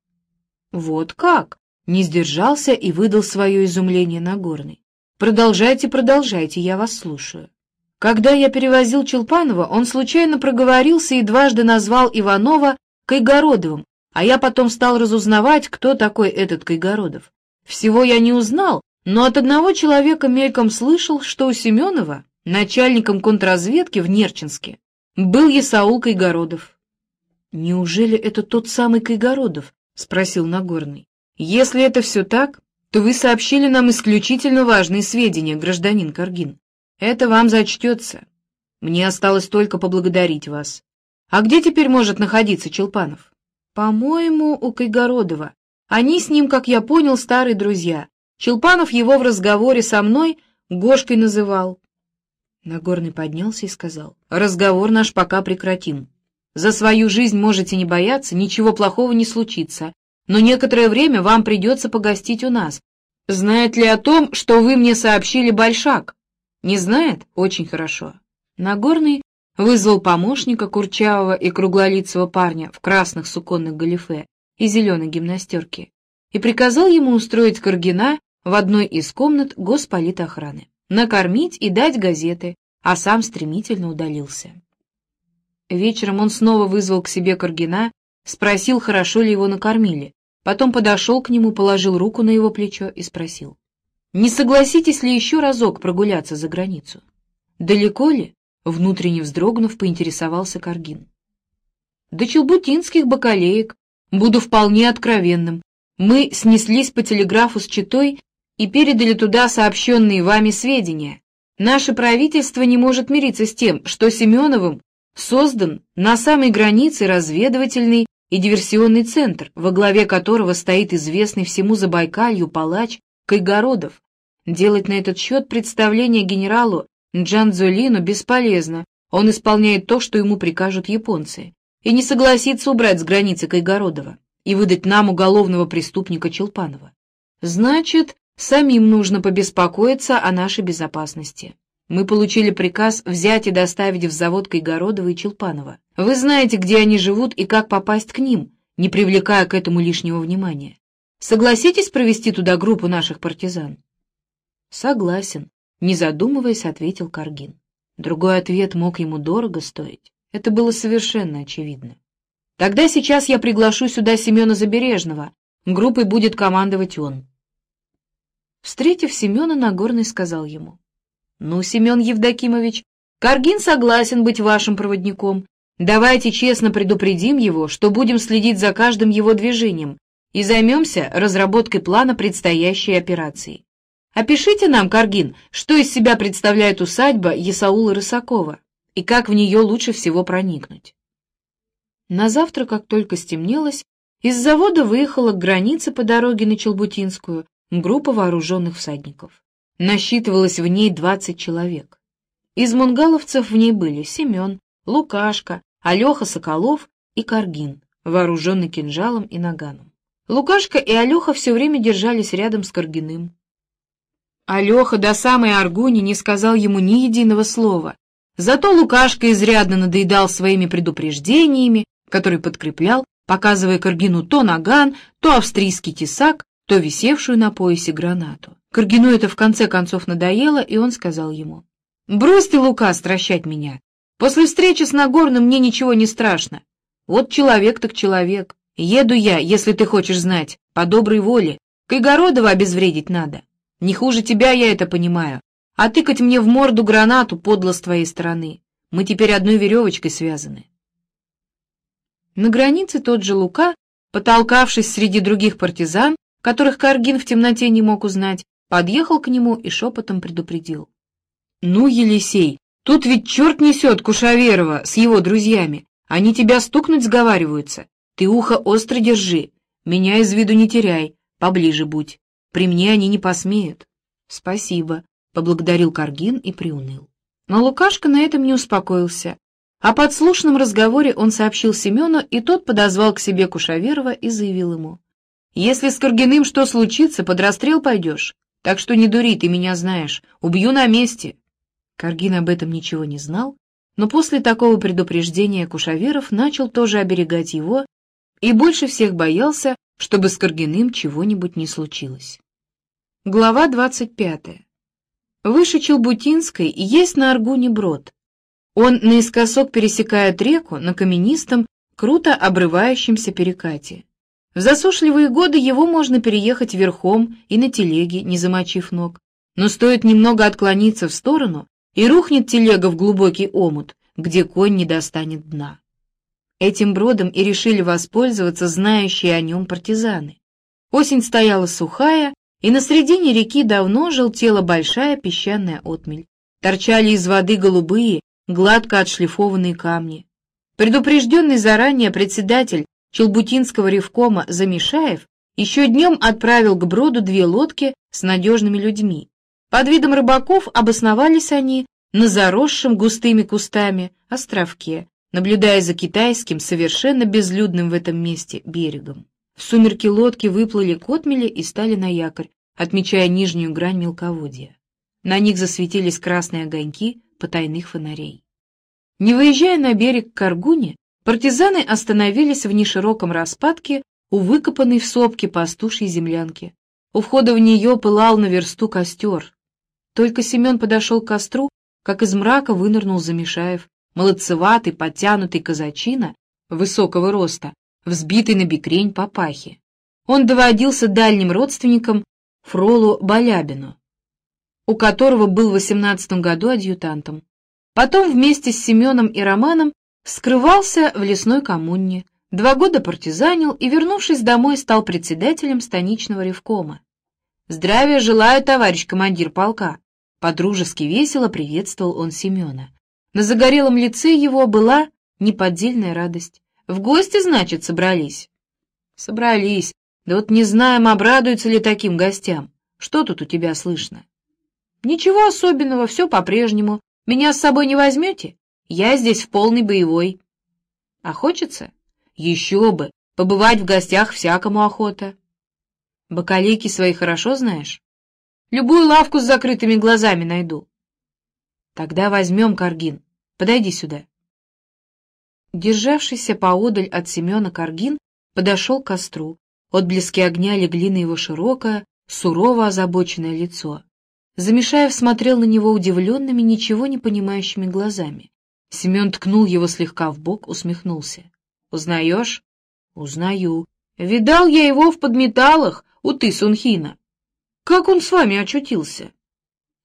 «Вот как?» — не сдержался и выдал свое изумление Нагорный. «Продолжайте, продолжайте, я вас слушаю». Когда я перевозил Челпанова, он случайно проговорился и дважды назвал Иванова Кайгородовым, а я потом стал разузнавать, кто такой этот Кайгородов. Всего я не узнал, но от одного человека мельком слышал, что у Семенова Начальником контрразведки в Нерчинске был Есаул Кайгородов. «Неужели это тот самый Кайгородов?» — спросил Нагорный. «Если это все так, то вы сообщили нам исключительно важные сведения, гражданин Каргин. Это вам зачтется. Мне осталось только поблагодарить вас. А где теперь может находиться Челпанов?» «По-моему, у Кайгородова. Они с ним, как я понял, старые друзья. Челпанов его в разговоре со мной Гошкой называл. Нагорный поднялся и сказал, «Разговор наш пока прекратим. За свою жизнь можете не бояться, ничего плохого не случится, но некоторое время вам придется погостить у нас. Знает ли о том, что вы мне сообщили Большак? Не знает? Очень хорошо». Нагорный вызвал помощника курчавого и круглолицего парня в красных суконных галифе и зеленой гимнастерке и приказал ему устроить Каргина в одной из комнат госполитохраны накормить и дать газеты, а сам стремительно удалился. Вечером он снова вызвал к себе Каргина, спросил, хорошо ли его накормили, потом подошел к нему, положил руку на его плечо и спросил, «Не согласитесь ли еще разок прогуляться за границу?» «Далеко ли?» — внутренне вздрогнув, поинтересовался Каргин. «До челбутинских бакалеек. Буду вполне откровенным. Мы снеслись по телеграфу с Читой и передали туда сообщенные вами сведения. Наше правительство не может мириться с тем, что Семеновым создан на самой границе разведывательный и диверсионный центр, во главе которого стоит известный всему Забайкалью палач Кайгородов. Делать на этот счет представление генералу Джанзолину бесполезно, он исполняет то, что ему прикажут японцы, и не согласится убрать с границы Кайгородова и выдать нам уголовного преступника Челпанова. Значит, самим нужно побеспокоиться о нашей безопасности. Мы получили приказ взять и доставить в завод Кайгородова и Челпанова. Вы знаете, где они живут и как попасть к ним, не привлекая к этому лишнего внимания. Согласитесь провести туда группу наших партизан? Согласен, не задумываясь, ответил Каргин. Другой ответ мог ему дорого стоить. Это было совершенно очевидно. Тогда сейчас я приглашу сюда Семена Забережного. Группой будет командовать он. Встретив Семена, Нагорный сказал ему. «Ну, Семен Евдокимович, Каргин согласен быть вашим проводником. Давайте честно предупредим его, что будем следить за каждым его движением и займемся разработкой плана предстоящей операции. Опишите нам, Каргин, что из себя представляет усадьба Есаула Рысакова и как в нее лучше всего проникнуть. На завтра, как только стемнелось, из завода выехала к границе по дороге на Челбутинскую группа вооруженных всадников. Насчитывалось в ней двадцать человек. Из мунгаловцев в ней были Семен, Лукашка, Алеха Соколов и Каргин, вооруженный кинжалом и наганом. Лукашка и Алеха все время держались рядом с Каргиным. Алеха до самой Аргуни не сказал ему ни единого слова, зато Лукашка изрядно надоедал своими предупреждениями, которые подкреплял, показывая Каргину то наган, то австрийский тесак, то висевшую на поясе гранату. Каргину это в конце концов надоело, и он сказал ему, «Брось ты, Лука, стращать меня. После встречи с Нагорным мне ничего не страшно. Вот человек так человек. Еду я, если ты хочешь знать, по доброй воле. Кайгородова обезвредить надо. Не хуже тебя я это понимаю. А тыкать мне в морду гранату подло с твоей стороны. Мы теперь одной веревочкой связаны». На границе тот же Лука, потолкавшись среди других партизан, которых Каргин в темноте не мог узнать, подъехал к нему и шепотом предупредил. «Ну, Елисей, тут ведь черт несет Кушаверова с его друзьями. Они тебя стукнуть сговариваются. Ты ухо остро держи. Меня из виду не теряй, поближе будь. При мне они не посмеют». «Спасибо», — поблагодарил Каргин и приуныл. Но Лукашка на этом не успокоился. О подслушанном разговоре он сообщил Семену, и тот подозвал к себе Кушаверова и заявил ему. Если с Каргиным что случится, под расстрел пойдешь. Так что не дури, ты меня знаешь. Убью на месте. Каргин об этом ничего не знал, но после такого предупреждения Кушаверов начал тоже оберегать его и больше всех боялся, чтобы с Каргиным чего-нибудь не случилось. Глава 25. Выше Челбутинской есть на Аргуне брод. Он наискосок пересекает реку на каменистом, круто обрывающемся перекате. В засушливые годы его можно переехать верхом и на телеге, не замочив ног. Но стоит немного отклониться в сторону, и рухнет телега в глубокий омут, где конь не достанет дна. Этим бродом и решили воспользоваться знающие о нем партизаны. Осень стояла сухая, и на середине реки давно желтела большая песчаная отмель. Торчали из воды голубые, гладко отшлифованные камни. Предупрежденный заранее председатель Челбутинского ревкома Замишаев еще днем отправил к броду две лодки с надежными людьми. Под видом рыбаков обосновались они на заросшем густыми кустами островке, наблюдая за китайским, совершенно безлюдным в этом месте берегом. В сумерки лодки выплыли к отмели и стали на якорь, отмечая нижнюю грань мелководья. На них засветились красные огоньки потайных фонарей. Не выезжая на берег Каргуне, Партизаны остановились в нешироком распадке у выкопанной в сопке пастушьей землянки. У входа в нее пылал на версту костер. Только Семен подошел к костру, как из мрака вынырнул Замешаев, молодцеватый, подтянутый казачина, высокого роста, взбитый на бекрень папахи. Он доводился дальним родственником Фролу Балябину, у которого был в восемнадцатом году адъютантом. Потом вместе с Семеном и Романом скрывался в лесной коммуне, Два года партизанил и, вернувшись домой, стал председателем станичного ревкома. «Здравия желаю, товарищ командир полка!» Подружески весело приветствовал он Семена. На загорелом лице его была неподдельная радость. «В гости, значит, собрались?» «Собрались. Да вот не знаем, обрадуются ли таким гостям. Что тут у тебя слышно?» «Ничего особенного, все по-прежнему. Меня с собой не возьмете? Я здесь в полный боевой». «А хочется?» «Еще бы! Побывать в гостях всякому охота». «Бакалейки свои хорошо знаешь?» Любую лавку с закрытыми глазами найду. Тогда возьмем Каргин. Подойди сюда. Державшийся поодаль от Семена Каргин подошел к костру. Отблески огня легли на его широкое, сурово озабоченное лицо. Замешаев смотрел на него удивленными, ничего не понимающими глазами. Семен ткнул его слегка в бок, усмехнулся. «Узнаешь?» «Узнаю. Видал я его в подметалах у ты Сунхина. Как он с вами очутился?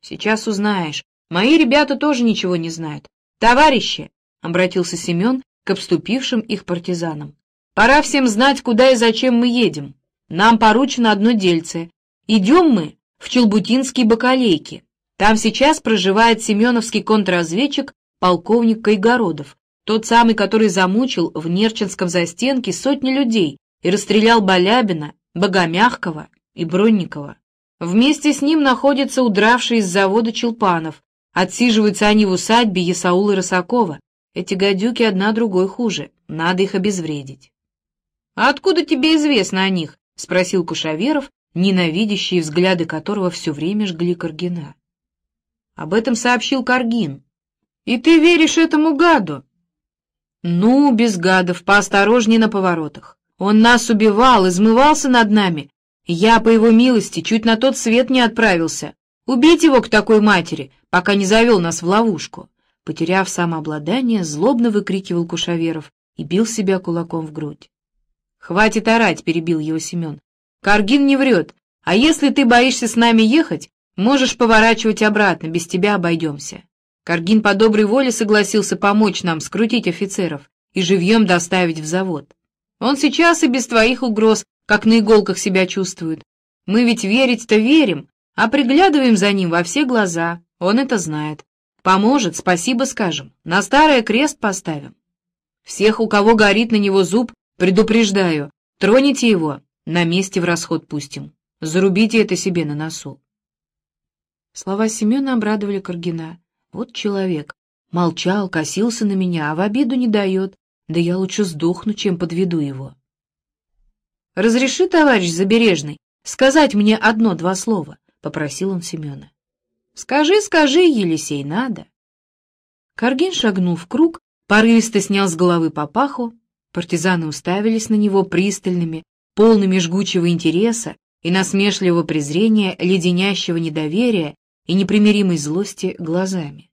Сейчас узнаешь. Мои ребята тоже ничего не знают. Товарищи, — обратился Семен к обступившим их партизанам, — пора всем знать, куда и зачем мы едем. Нам поручено одно дельце. Идем мы в Челбутинские бакалейки. Там сейчас проживает семеновский контрразведчик полковник Кайгородов, тот самый, который замучил в Нерчинском застенке сотни людей и расстрелял Балябина, Богомягкого и Бронникова. Вместе с ним находятся удравшие из завода Челпанов. Отсиживаются они в усадьбе Ясаула Росакова. Эти гадюки одна другой хуже. Надо их обезвредить. — А откуда тебе известно о них? — спросил Кушаверов, ненавидящие взгляды которого все время жгли Каргина. — Об этом сообщил Каргин. — И ты веришь этому гаду? — Ну, без гадов, поосторожнее на поворотах. Он нас убивал, измывался над нами, я, по его милости, чуть на тот свет не отправился. Убить его к такой матери, пока не завел нас в ловушку. Потеряв самообладание, злобно выкрикивал Кушаверов и бил себя кулаком в грудь. «Хватит орать!» — перебил его Семен. «Каргин не врет, а если ты боишься с нами ехать, можешь поворачивать обратно, без тебя обойдемся». Каргин по доброй воле согласился помочь нам скрутить офицеров и живьем доставить в завод. Он сейчас и без твоих угроз как на иголках себя чувствует. Мы ведь верить-то верим, а приглядываем за ним во все глаза, он это знает. Поможет, спасибо скажем, на старое крест поставим. Всех, у кого горит на него зуб, предупреждаю, троните его, на месте в расход пустим. Зарубите это себе на носу. Слова Семена обрадовали Каргина. Вот человек. Молчал, косился на меня, а в обиду не дает. Да я лучше сдохну, чем подведу его. «Разреши, товарищ Забережный, сказать мне одно-два слова», — попросил он Семена. «Скажи, скажи, Елисей, надо». Каргин шагнул в круг, порывисто снял с головы папаху, партизаны уставились на него пристальными, полными жгучего интереса и насмешливого презрения, леденящего недоверия и непримиримой злости глазами.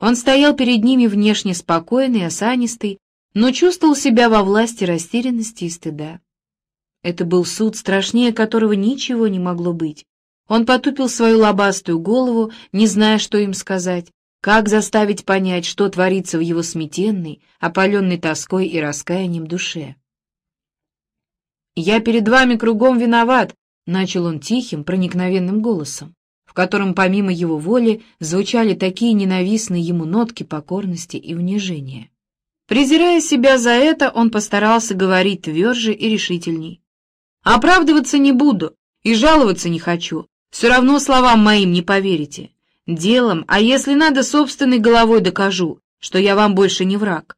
Он стоял перед ними внешне спокойный, осанистый, но чувствовал себя во власти растерянности и стыда. Это был суд, страшнее которого ничего не могло быть. Он потупил свою лобастую голову, не зная, что им сказать, как заставить понять, что творится в его сметенной, опаленной тоской и раскаянием душе. «Я перед вами кругом виноват», — начал он тихим, проникновенным голосом, в котором помимо его воли звучали такие ненавистные ему нотки покорности и унижения. Презирая себя за это, он постарался говорить тверже и решительней. Оправдываться не буду и жаловаться не хочу. Все равно словам моим не поверите. Делом, а если надо, собственной головой докажу, что я вам больше не враг.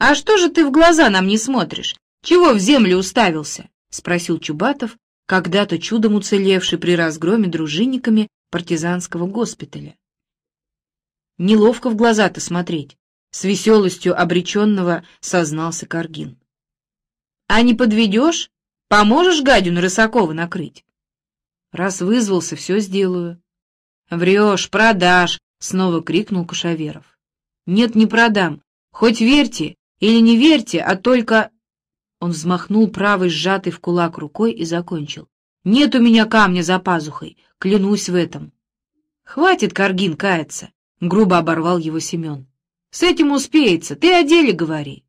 А что же ты в глаза нам не смотришь? Чего в землю уставился? Спросил Чубатов, когда-то чудом уцелевший при разгроме дружинниками партизанского госпиталя. Неловко в глаза-то смотреть, с веселостью обреченного сознался Каргин. А не подведешь? Поможешь гадину Рысакова накрыть? Раз вызвался, все сделаю. Врешь, продашь, снова крикнул Кушаверов. Нет, не продам. Хоть верьте или не верьте, а только... Он взмахнул правой сжатой в кулак рукой и закончил. Нет у меня камня за пазухой, клянусь в этом. Хватит, Каргин, каяться, грубо оборвал его Семен. С этим успеется, ты о деле говори.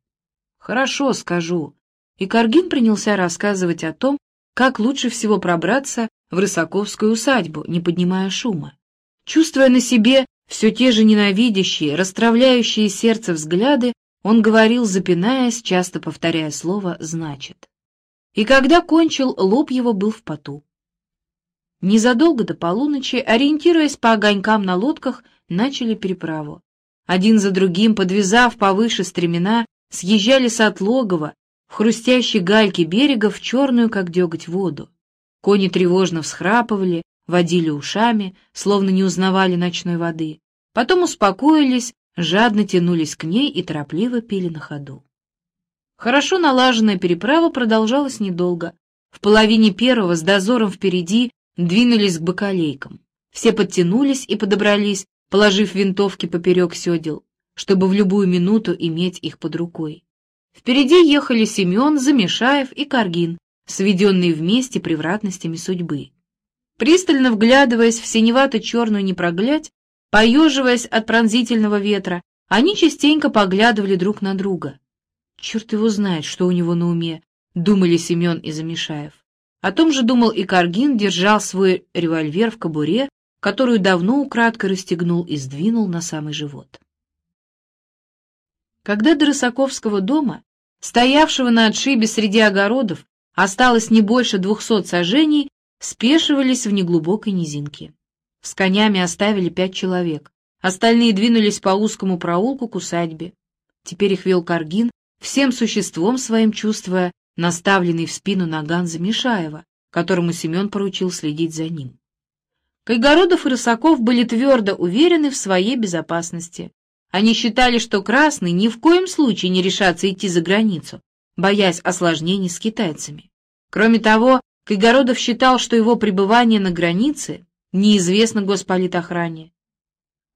«Хорошо, скажу». И Каргин принялся рассказывать о том, как лучше всего пробраться в Рысаковскую усадьбу, не поднимая шума. Чувствуя на себе все те же ненавидящие, расстравляющие сердце взгляды, он говорил, запинаясь, часто повторяя слово «значит». И когда кончил, лоб его был в поту. Незадолго до полуночи, ориентируясь по огонькам на лодках, начали переправу. Один за другим, подвязав повыше стремена, съезжали с отлогова в хрустящей гальке берега в черную, как деготь, воду. Кони тревожно всхрапывали, водили ушами, словно не узнавали ночной воды. Потом успокоились, жадно тянулись к ней и торопливо пили на ходу. Хорошо налаженная переправа продолжалась недолго. В половине первого с дозором впереди двинулись к бакалейкам. Все подтянулись и подобрались, положив винтовки поперек седел, чтобы в любую минуту иметь их под рукой. Впереди ехали Семен, Замешаев и Каргин, сведенные вместе превратностями судьбы. Пристально вглядываясь в синевато-черную непроглядь, поеживаясь от пронзительного ветра, они частенько поглядывали друг на друга. Черт его знает, что у него на уме, думали Семен и Замешаев. О том же думал и Каргин, держал свой револьвер в кобуре, которую давно украдкой расстегнул и сдвинул на самый живот. Когда до Рысаковского дома, стоявшего на отшибе среди огородов, осталось не больше двухсот сажений, спешивались в неглубокой низинке. С конями оставили пять человек, остальные двинулись по узкому проулку к усадьбе. Теперь их вел Каргин, всем существом своим чувствуя наставленный в спину наган Замешаева, которому Семен поручил следить за ним. Кайгородов и Рысаков были твердо уверены в своей безопасности. Они считали, что Красный ни в коем случае не решатся идти за границу, боясь осложнений с китайцами. Кроме того, Кайгородов считал, что его пребывание на границе неизвестно госполитохране.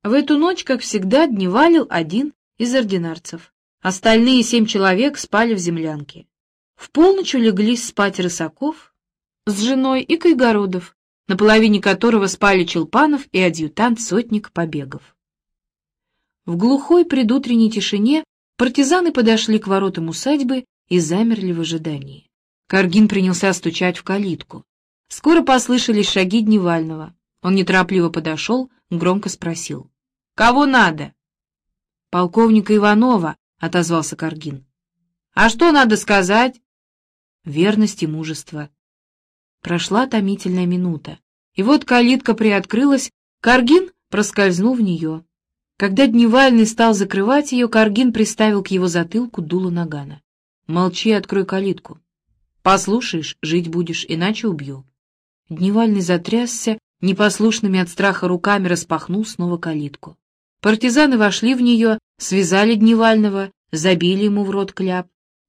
В эту ночь, как всегда, дневалил один из ординарцев. Остальные семь человек спали в землянке. В полночь улеглись спать Рысаков с женой и Кайгородов, на половине которого спали Челпанов и адъютант-сотник Побегов. В глухой предутренней тишине партизаны подошли к воротам усадьбы и замерли в ожидании. Каргин принялся стучать в калитку. Скоро послышались шаги Дневального. Он неторопливо подошел, громко спросил. «Кого надо?» «Полковника Иванова», — отозвался Каргин. «А что надо сказать?» верность и мужество. Прошла томительная минута, и вот калитка приоткрылась, Каргин проскользнул в нее. Когда Дневальный стал закрывать ее, Каргин приставил к его затылку дуло нагана. «Молчи, открой калитку. Послушаешь, жить будешь, иначе убью». Дневальный затрясся, непослушными от страха руками распахнул снова калитку. Партизаны вошли в нее, связали Дневального, забили ему в рот кляп,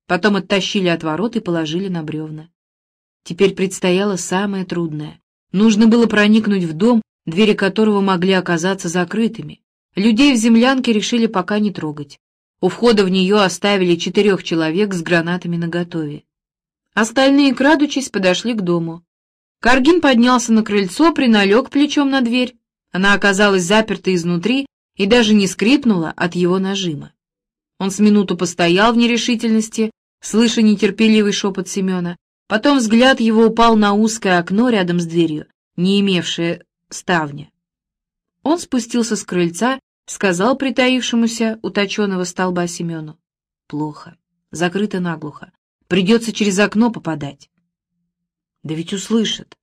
Потом оттащили от ворот и положили на бревна. Теперь предстояло самое трудное. Нужно было проникнуть в дом, двери которого могли оказаться закрытыми. Людей в землянке решили пока не трогать. У входа в нее оставили четырех человек с гранатами наготове. Остальные, крадучись, подошли к дому. Каргин поднялся на крыльцо, приналег плечом на дверь. Она оказалась заперта изнутри и даже не скрипнула от его нажима. Он с минуту постоял в нерешительности, слыша нетерпеливый шепот Семена. Потом взгляд его упал на узкое окно рядом с дверью, не имевшее ставня. Он спустился с крыльца, сказал притаившемуся у точеного столба Семену. «Плохо. Закрыто наглухо. Придется через окно попадать». «Да ведь услышат.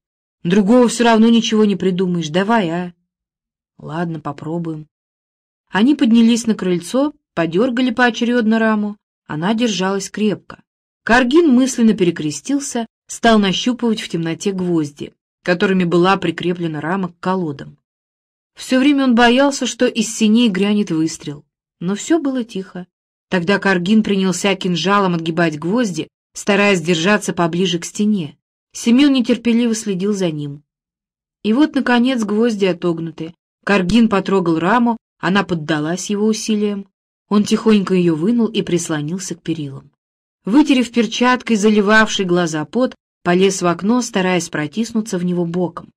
Другого все равно ничего не придумаешь. Давай, а?» «Ладно, попробуем». Они поднялись на крыльцо, подергали поочередно раму, она держалась крепко. Каргин мысленно перекрестился, стал нащупывать в темноте гвозди, которыми была прикреплена рама к колодам. Все время он боялся, что из синей грянет выстрел. Но все было тихо. Тогда Каргин принялся кинжалом отгибать гвозди, стараясь держаться поближе к стене. Семен нетерпеливо следил за ним. И вот, наконец, гвозди отогнуты. Каргин потрогал раму, она поддалась его усилиям. Он тихонько ее вынул и прислонился к перилам. Вытерев перчаткой заливавший глаза пот, полез в окно, стараясь протиснуться в него боком.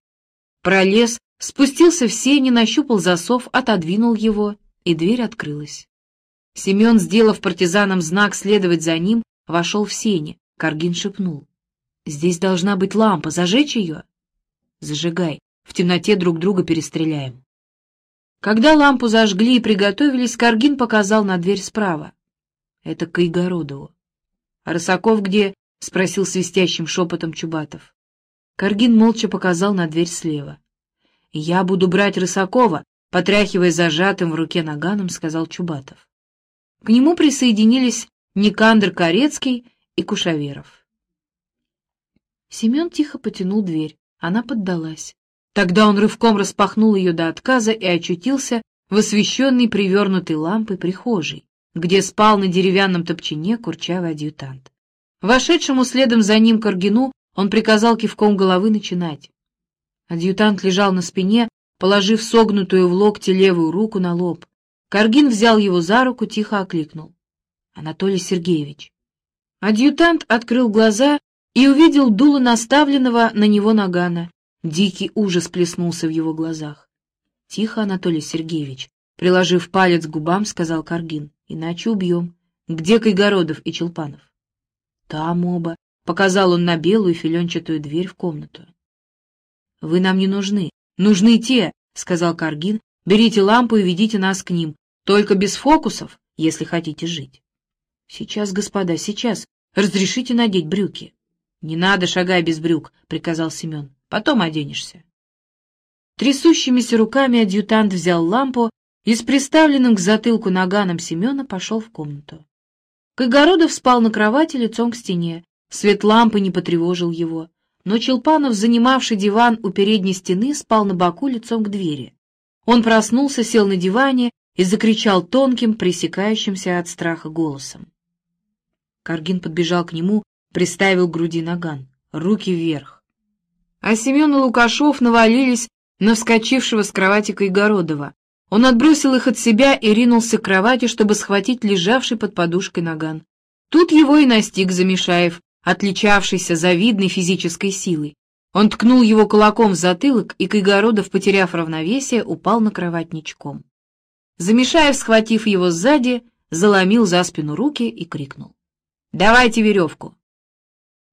Пролез, спустился в сени, нащупал засов, отодвинул его, и дверь открылась. Семен, сделав партизанам знак следовать за ним, вошел в сени. Каргин шепнул. «Здесь должна быть лампа. Зажечь ее?» «Зажигай. В темноте друг друга перестреляем». Когда лампу зажгли и приготовились, Каргин показал на дверь справа. «Это Кайгородову». «А Рысаков где?» — спросил свистящим шепотом Чубатов. Каргин молча показал на дверь слева. «Я буду брать Рысакова», — потряхивая зажатым в руке наганом, сказал Чубатов. К нему присоединились Никандр Корецкий и Кушаверов. Семен тихо потянул дверь. Она поддалась. Тогда он рывком распахнул ее до отказа и очутился в освещенной привернутой лампой прихожей, где спал на деревянном топчине курчавый адъютант. Вошедшему следом за ним Каргину он приказал кивком головы начинать. Адъютант лежал на спине, положив согнутую в локте левую руку на лоб. Каргин взял его за руку, тихо окликнул. «Анатолий Сергеевич». Адъютант открыл глаза и увидел дуло наставленного на него нагана. Дикий ужас плеснулся в его глазах. «Тихо, Анатолий Сергеевич», — приложив палец к губам, сказал Каргин, — «иначе убьем. Где Кайгородов и Челпанов?» «Там оба», — показал он на белую филенчатую дверь в комнату. «Вы нам не нужны. Нужны те», — сказал Каргин. «Берите лампу и ведите нас к ним. Только без фокусов, если хотите жить». «Сейчас, господа, сейчас. Разрешите надеть брюки». «Не надо, шагай без брюк», — приказал Семен. Потом оденешься. Трясущимися руками адъютант взял лампу и с приставленным к затылку наганом Семена пошел в комнату. Кайгородов спал на кровати лицом к стене. Свет лампы не потревожил его. Но Челпанов, занимавший диван у передней стены, спал на боку лицом к двери. Он проснулся, сел на диване и закричал тонким, пресекающимся от страха голосом. Каргин подбежал к нему, приставил к груди наган, руки вверх а Семен и Лукашов навалились на вскочившего с кровати Кайгородова. Он отбросил их от себя и ринулся к кровати, чтобы схватить лежавший под подушкой наган. Тут его и настиг Замешаев, отличавшийся завидной физической силой. Он ткнул его кулаком в затылок, и Кайгородов, потеряв равновесие, упал на кровать ничком. Замешаев, схватив его сзади, заломил за спину руки и крикнул. «Давайте веревку!»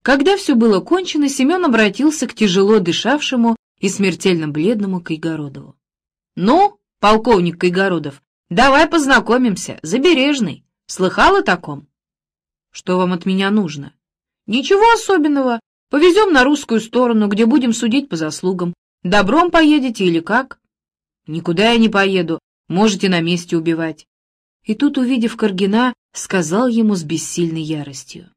Когда все было кончено, Семен обратился к тяжело дышавшему и смертельно бледному Кайгородову. — Ну, полковник Кайгородов, давай познакомимся, Забережный. Слыхал о таком? — Что вам от меня нужно? — Ничего особенного. Повезем на русскую сторону, где будем судить по заслугам. Добром поедете или как? — Никуда я не поеду. Можете на месте убивать. И тут, увидев Каргина, сказал ему с бессильной яростью.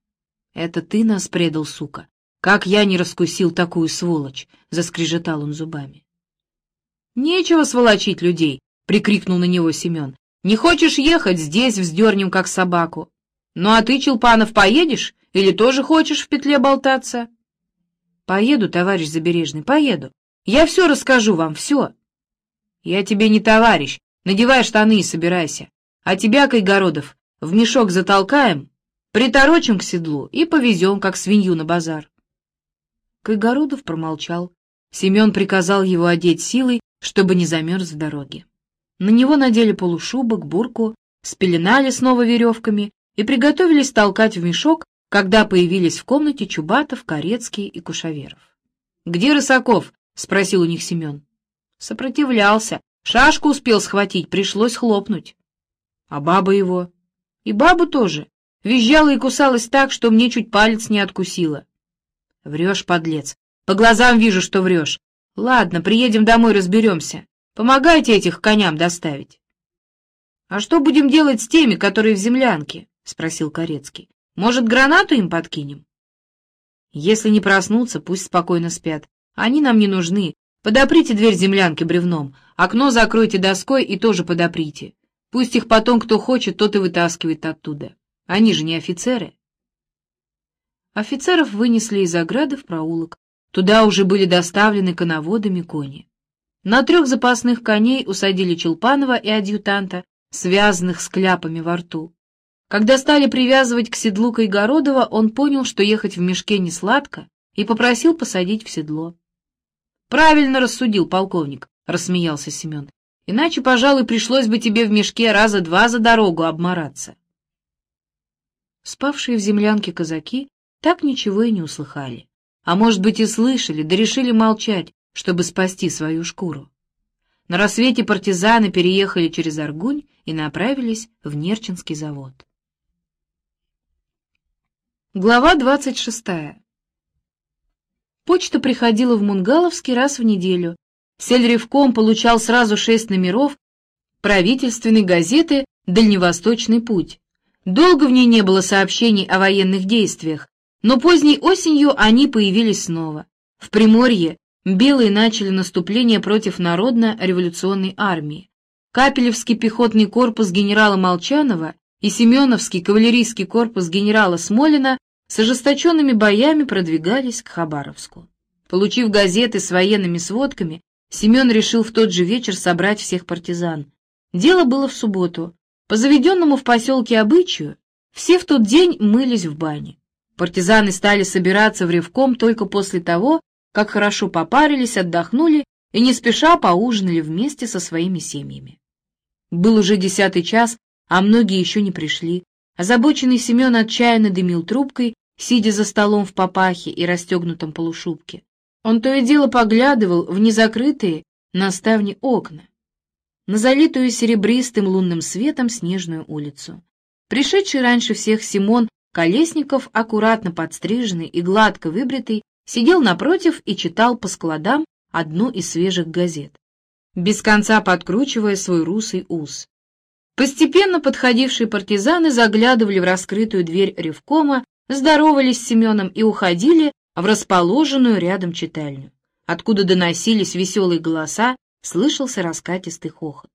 «Это ты нас предал, сука! Как я не раскусил такую сволочь!» — заскрежетал он зубами. «Нечего сволочить людей!» — прикрикнул на него Семен. «Не хочешь ехать, здесь вздернем, как собаку. Ну а ты, Челпанов, поедешь? Или тоже хочешь в петле болтаться?» «Поеду, товарищ Забережный, поеду. Я все расскажу вам, все». «Я тебе не товарищ. Надевай штаны и собирайся. А тебя, Кайгородов, в мешок затолкаем, Приторочим к седлу и повезем, как свинью на базар. Кайгородов промолчал. Семен приказал его одеть силой, чтобы не замерз в дороге. На него надели полушубок, бурку, спеленали снова веревками и приготовились толкать в мешок, когда появились в комнате Чубатов, Корецкий и Кушаверов. — Где Рысаков? — спросил у них Семен. Сопротивлялся. Шашку успел схватить, пришлось хлопнуть. — А баба его? — И бабу тоже. Визжала и кусалась так, что мне чуть палец не откусила. Врешь, подлец. По глазам вижу, что врешь. Ладно, приедем домой, разберемся. Помогайте этих коням доставить. — А что будем делать с теми, которые в землянке? — спросил Корецкий. — Может, гранату им подкинем? — Если не проснутся, пусть спокойно спят. Они нам не нужны. Подоприте дверь землянки бревном, окно закройте доской и тоже подоприте. Пусть их потом кто хочет, тот и вытаскивает оттуда. Они же не офицеры. Офицеров вынесли из ограды в проулок. Туда уже были доставлены коноводами кони. На трех запасных коней усадили Челпанова и адъютанта, связанных с кляпами во рту. Когда стали привязывать к седлу Кайгородова, он понял, что ехать в мешке не сладко, и попросил посадить в седло. — Правильно рассудил полковник, — рассмеялся Семен. — Иначе, пожалуй, пришлось бы тебе в мешке раза два за дорогу обмораться. Спавшие в землянке казаки так ничего и не услыхали. А может быть и слышали, да решили молчать, чтобы спасти свою шкуру. На рассвете партизаны переехали через Аргунь и направились в Нерчинский завод. Глава 26. Почта приходила в Мунгаловский раз в неделю. Сельревком получал сразу шесть номеров правительственной газеты «Дальневосточный путь». Долго в ней не было сообщений о военных действиях, но поздней осенью они появились снова. В Приморье белые начали наступление против Народно-революционной армии. Капелевский пехотный корпус генерала Молчанова и Семеновский кавалерийский корпус генерала Смолина с ожесточенными боями продвигались к Хабаровску. Получив газеты с военными сводками, Семен решил в тот же вечер собрать всех партизан. Дело было в субботу. По заведенному в поселке обычаю, все в тот день мылись в бане. Партизаны стали собираться в ревком только после того, как хорошо попарились, отдохнули и не спеша поужинали вместе со своими семьями. Был уже десятый час, а многие еще не пришли. Озабоченный Семен отчаянно дымил трубкой, сидя за столом в папахе и расстегнутом полушубке. Он то и дело поглядывал в незакрытые на ставни окна, на залитую серебристым лунным светом снежную улицу. Пришедший раньше всех Симон Колесников, аккуратно подстриженный и гладко выбритый, сидел напротив и читал по складам одну из свежих газет, без конца подкручивая свой русый ус. Постепенно подходившие партизаны заглядывали в раскрытую дверь ревкома, здоровались с Семеном и уходили в расположенную рядом читальню, откуда доносились веселые голоса, слышался раскатистый хохот.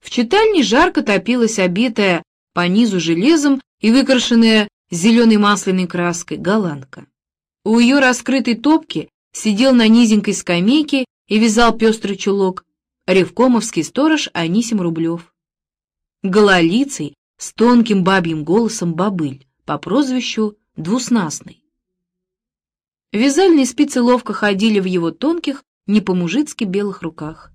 В читальне жарко топилась обитая по низу железом и выкрашенная зеленой масляной краской голландка. У ее раскрытой топки сидел на низенькой скамейке и вязал пестрый чулок ревкомовский сторож Анисим Рублев. Гололицый с тонким бабьим голосом бобыль по прозвищу Двуснастный. Вязальные спицы ловко ходили в его тонких, не по-мужицки белых руках.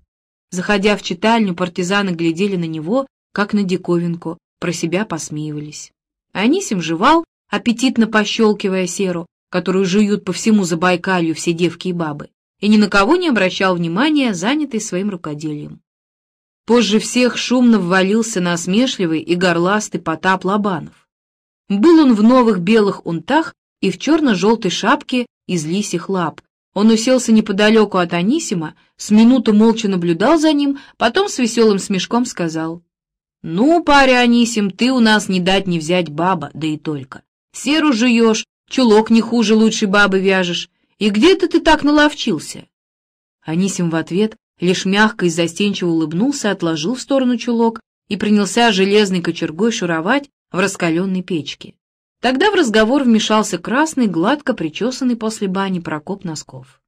Заходя в читальню, партизаны глядели на него, как на диковинку, про себя посмеивались. Анисим жевал, аппетитно пощелкивая серу, которую жуют по всему Забайкалью все девки и бабы, и ни на кого не обращал внимания, занятый своим рукоделием. Позже всех шумно ввалился насмешливый и горластый Потап Лобанов. Был он в новых белых унтах и в черно-желтой шапке из лисих лап. Он уселся неподалеку от Анисима, с минуту молча наблюдал за ним, потом с веселым смешком сказал. «Ну, паря Анисим, ты у нас не дать не взять баба, да и только. Серу жуешь, чулок не хуже лучшей бабы вяжешь. И где-то ты так наловчился?» Анисим в ответ лишь мягко и застенчиво улыбнулся, отложил в сторону чулок и принялся железной кочергой шуровать в раскаленной печке. Тогда в разговор вмешался красный, гладко причесанный после бани Прокоп Носков.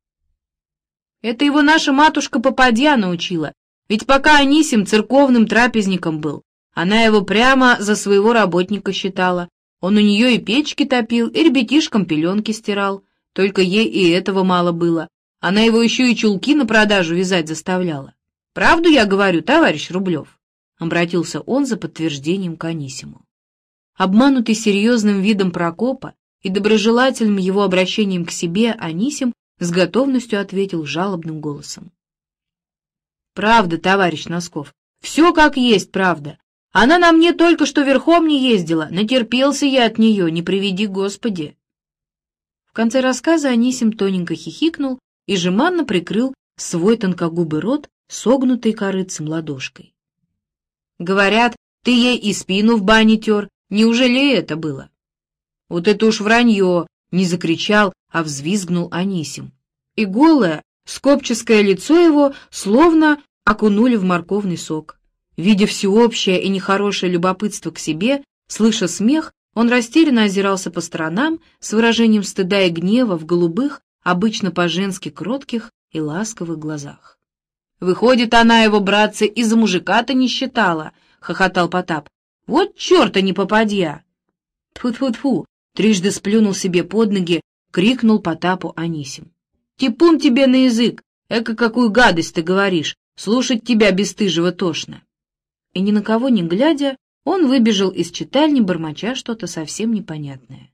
«Это его наша матушка Попадья научила, ведь пока Анисим церковным трапезником был, она его прямо за своего работника считала, он у нее и печки топил, и ребятишкам пеленки стирал. Только ей и этого мало было. Она его еще и чулки на продажу вязать заставляла. «Правду я говорю, товарищ Рублев?» — обратился он за подтверждением к Анисиму. Обманутый серьезным видом Прокопа и доброжелательным его обращением к себе, Анисим с готовностью ответил жалобным голосом. «Правда, товарищ Носков, все как есть правда. Она на мне только что верхом не ездила, натерпелся я от нее, не приведи Господи. В конце рассказа Анисим тоненько хихикнул и жеманно прикрыл свой тонкогубый рот согнутой корыцем ладошкой. Говорят, ты ей и спину в бане тер, неужели это было? Вот это уж вранье, не закричал, а взвизгнул Анисим. И голое, скопческое лицо его словно окунули в морковный сок. Видя всеобщее и нехорошее любопытство к себе, слыша смех, он растерянно озирался по сторонам с выражением стыда и гнева в голубых, обычно по-женски кротких и ласковых глазах. «Выходит, она его, братцы, из-за мужика-то не считала!» — хохотал Потап. «Вот черта не попадья!» «Тьфу-тьфу-тьфу!» — трижды сплюнул себе под ноги, крикнул Потапу Анисим. «Типун тебе на язык! Эка какую гадость ты говоришь! Слушать тебя бесстыжего тошно. И ни на кого не глядя, он выбежал из читальни, бормоча что-то совсем непонятное.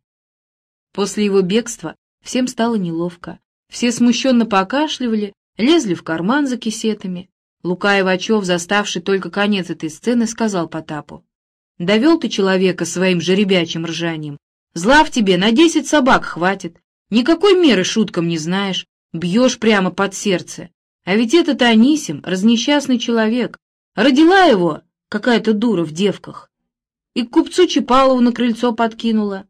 После его бегства всем стало неловко. Все смущенно покашливали, лезли в карман за кисетами. Лука Ивачев, заставший только конец этой сцены, сказал Потапу. «Довел ты человека своим жеребячим ржанием. Зла в тебе на десять собак хватит. Никакой меры шуткам не знаешь. Бьешь прямо под сердце. А ведь этот Анисим — разнесчастный человек. Родила его какая-то дура в девках. И к купцу Чапалову на крыльцо подкинула.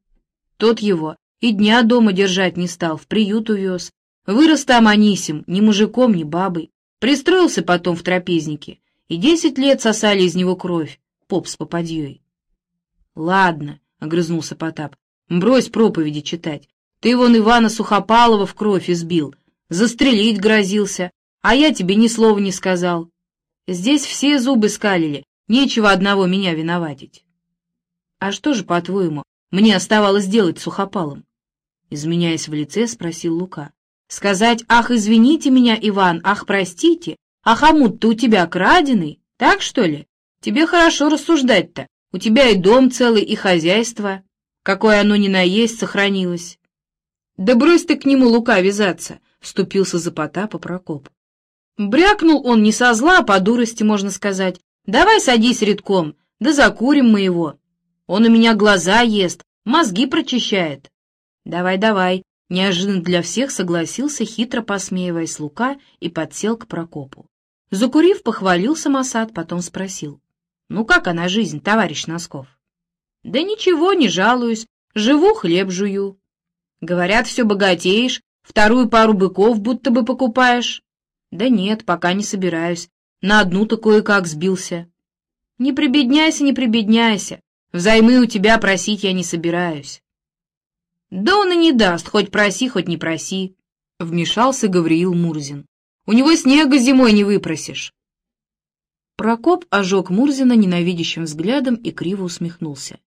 Тот его и дня дома держать не стал, в приют увез. Вырос там Анисим, ни мужиком, ни бабой. Пристроился потом в трапезнике, и десять лет сосали из него кровь, поп с попадьей. — Ладно, — огрызнулся Потап, — брось проповеди читать. Ты вон Ивана Сухопалова в кровь избил, застрелить грозился, а я тебе ни слова не сказал. Здесь все зубы скалили, нечего одного меня виноватить. — А что же, по-твоему, мне оставалось делать Сухопалом? Изменяясь в лице, спросил Лука. Сказать «Ах, извините меня, Иван, ах, простите, а хомут-то у тебя краденый, так что ли? Тебе хорошо рассуждать-то, у тебя и дом целый, и хозяйство, какое оно ни наесть сохранилось». «Да брось ты к нему, Лука, вязаться!» — вступился за Потапа Прокоп. Брякнул он не со зла, а по дурости, можно сказать. «Давай садись редком, да закурим мы его. Он у меня глаза ест, мозги прочищает». «Давай, давай», Неожиданно для всех согласился, хитро посмеиваясь Лука, и подсел к Прокопу. Закурив, похвалил самосад, потом спросил. — Ну как она жизнь, товарищ Носков? — Да ничего, не жалуюсь, живу, хлеб жую. Говорят, все богатеешь, вторую пару быков будто бы покупаешь. Да нет, пока не собираюсь, на одну-то кое-как сбился. Не прибедняйся, не прибедняйся, взаймы у тебя просить я не собираюсь. «Да он и не даст, хоть проси, хоть не проси», — вмешался Гавриил Мурзин. «У него снега зимой не выпросишь». Прокоп ожег Мурзина ненавидящим взглядом и криво усмехнулся.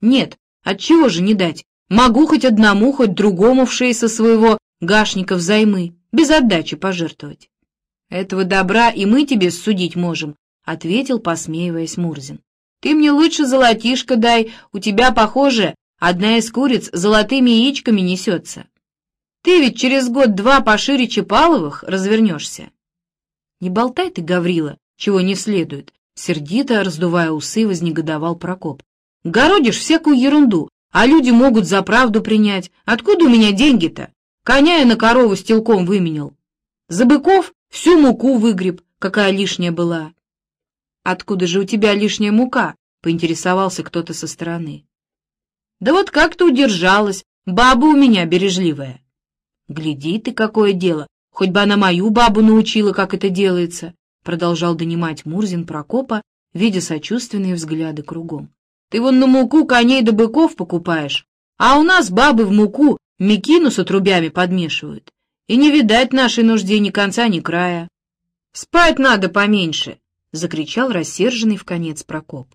«Нет, отчего же не дать? Могу хоть одному, хоть другому в шее со своего гашника взаймы, без отдачи пожертвовать». «Этого добра и мы тебе судить можем», — ответил, посмеиваясь Мурзин. «Ты мне лучше золотишко дай, у тебя, похоже, Одна из куриц золотыми яичками несется. Ты ведь через год-два пошире Чапаловых развернешься. Не болтай ты, Гаврила, чего не следует. Сердито, раздувая усы, вознегодовал Прокоп. Городишь всякую ерунду, а люди могут за правду принять. Откуда у меня деньги-то? Коня я на корову с телком выменял. За быков всю муку выгреб, какая лишняя была. Откуда же у тебя лишняя мука? Поинтересовался кто-то со стороны. Да вот как-то удержалась, баба у меня бережливая. Гляди ты, какое дело, хоть бы она мою бабу научила, как это делается, продолжал донимать Мурзин Прокопа, видя сочувственные взгляды кругом. Ты вон на муку коней да быков покупаешь, а у нас бабы в муку мекину с отрубями подмешивают. И не видать нашей нужде ни конца, ни края. Спать надо поменьше, — закричал рассерженный в конец Прокоп.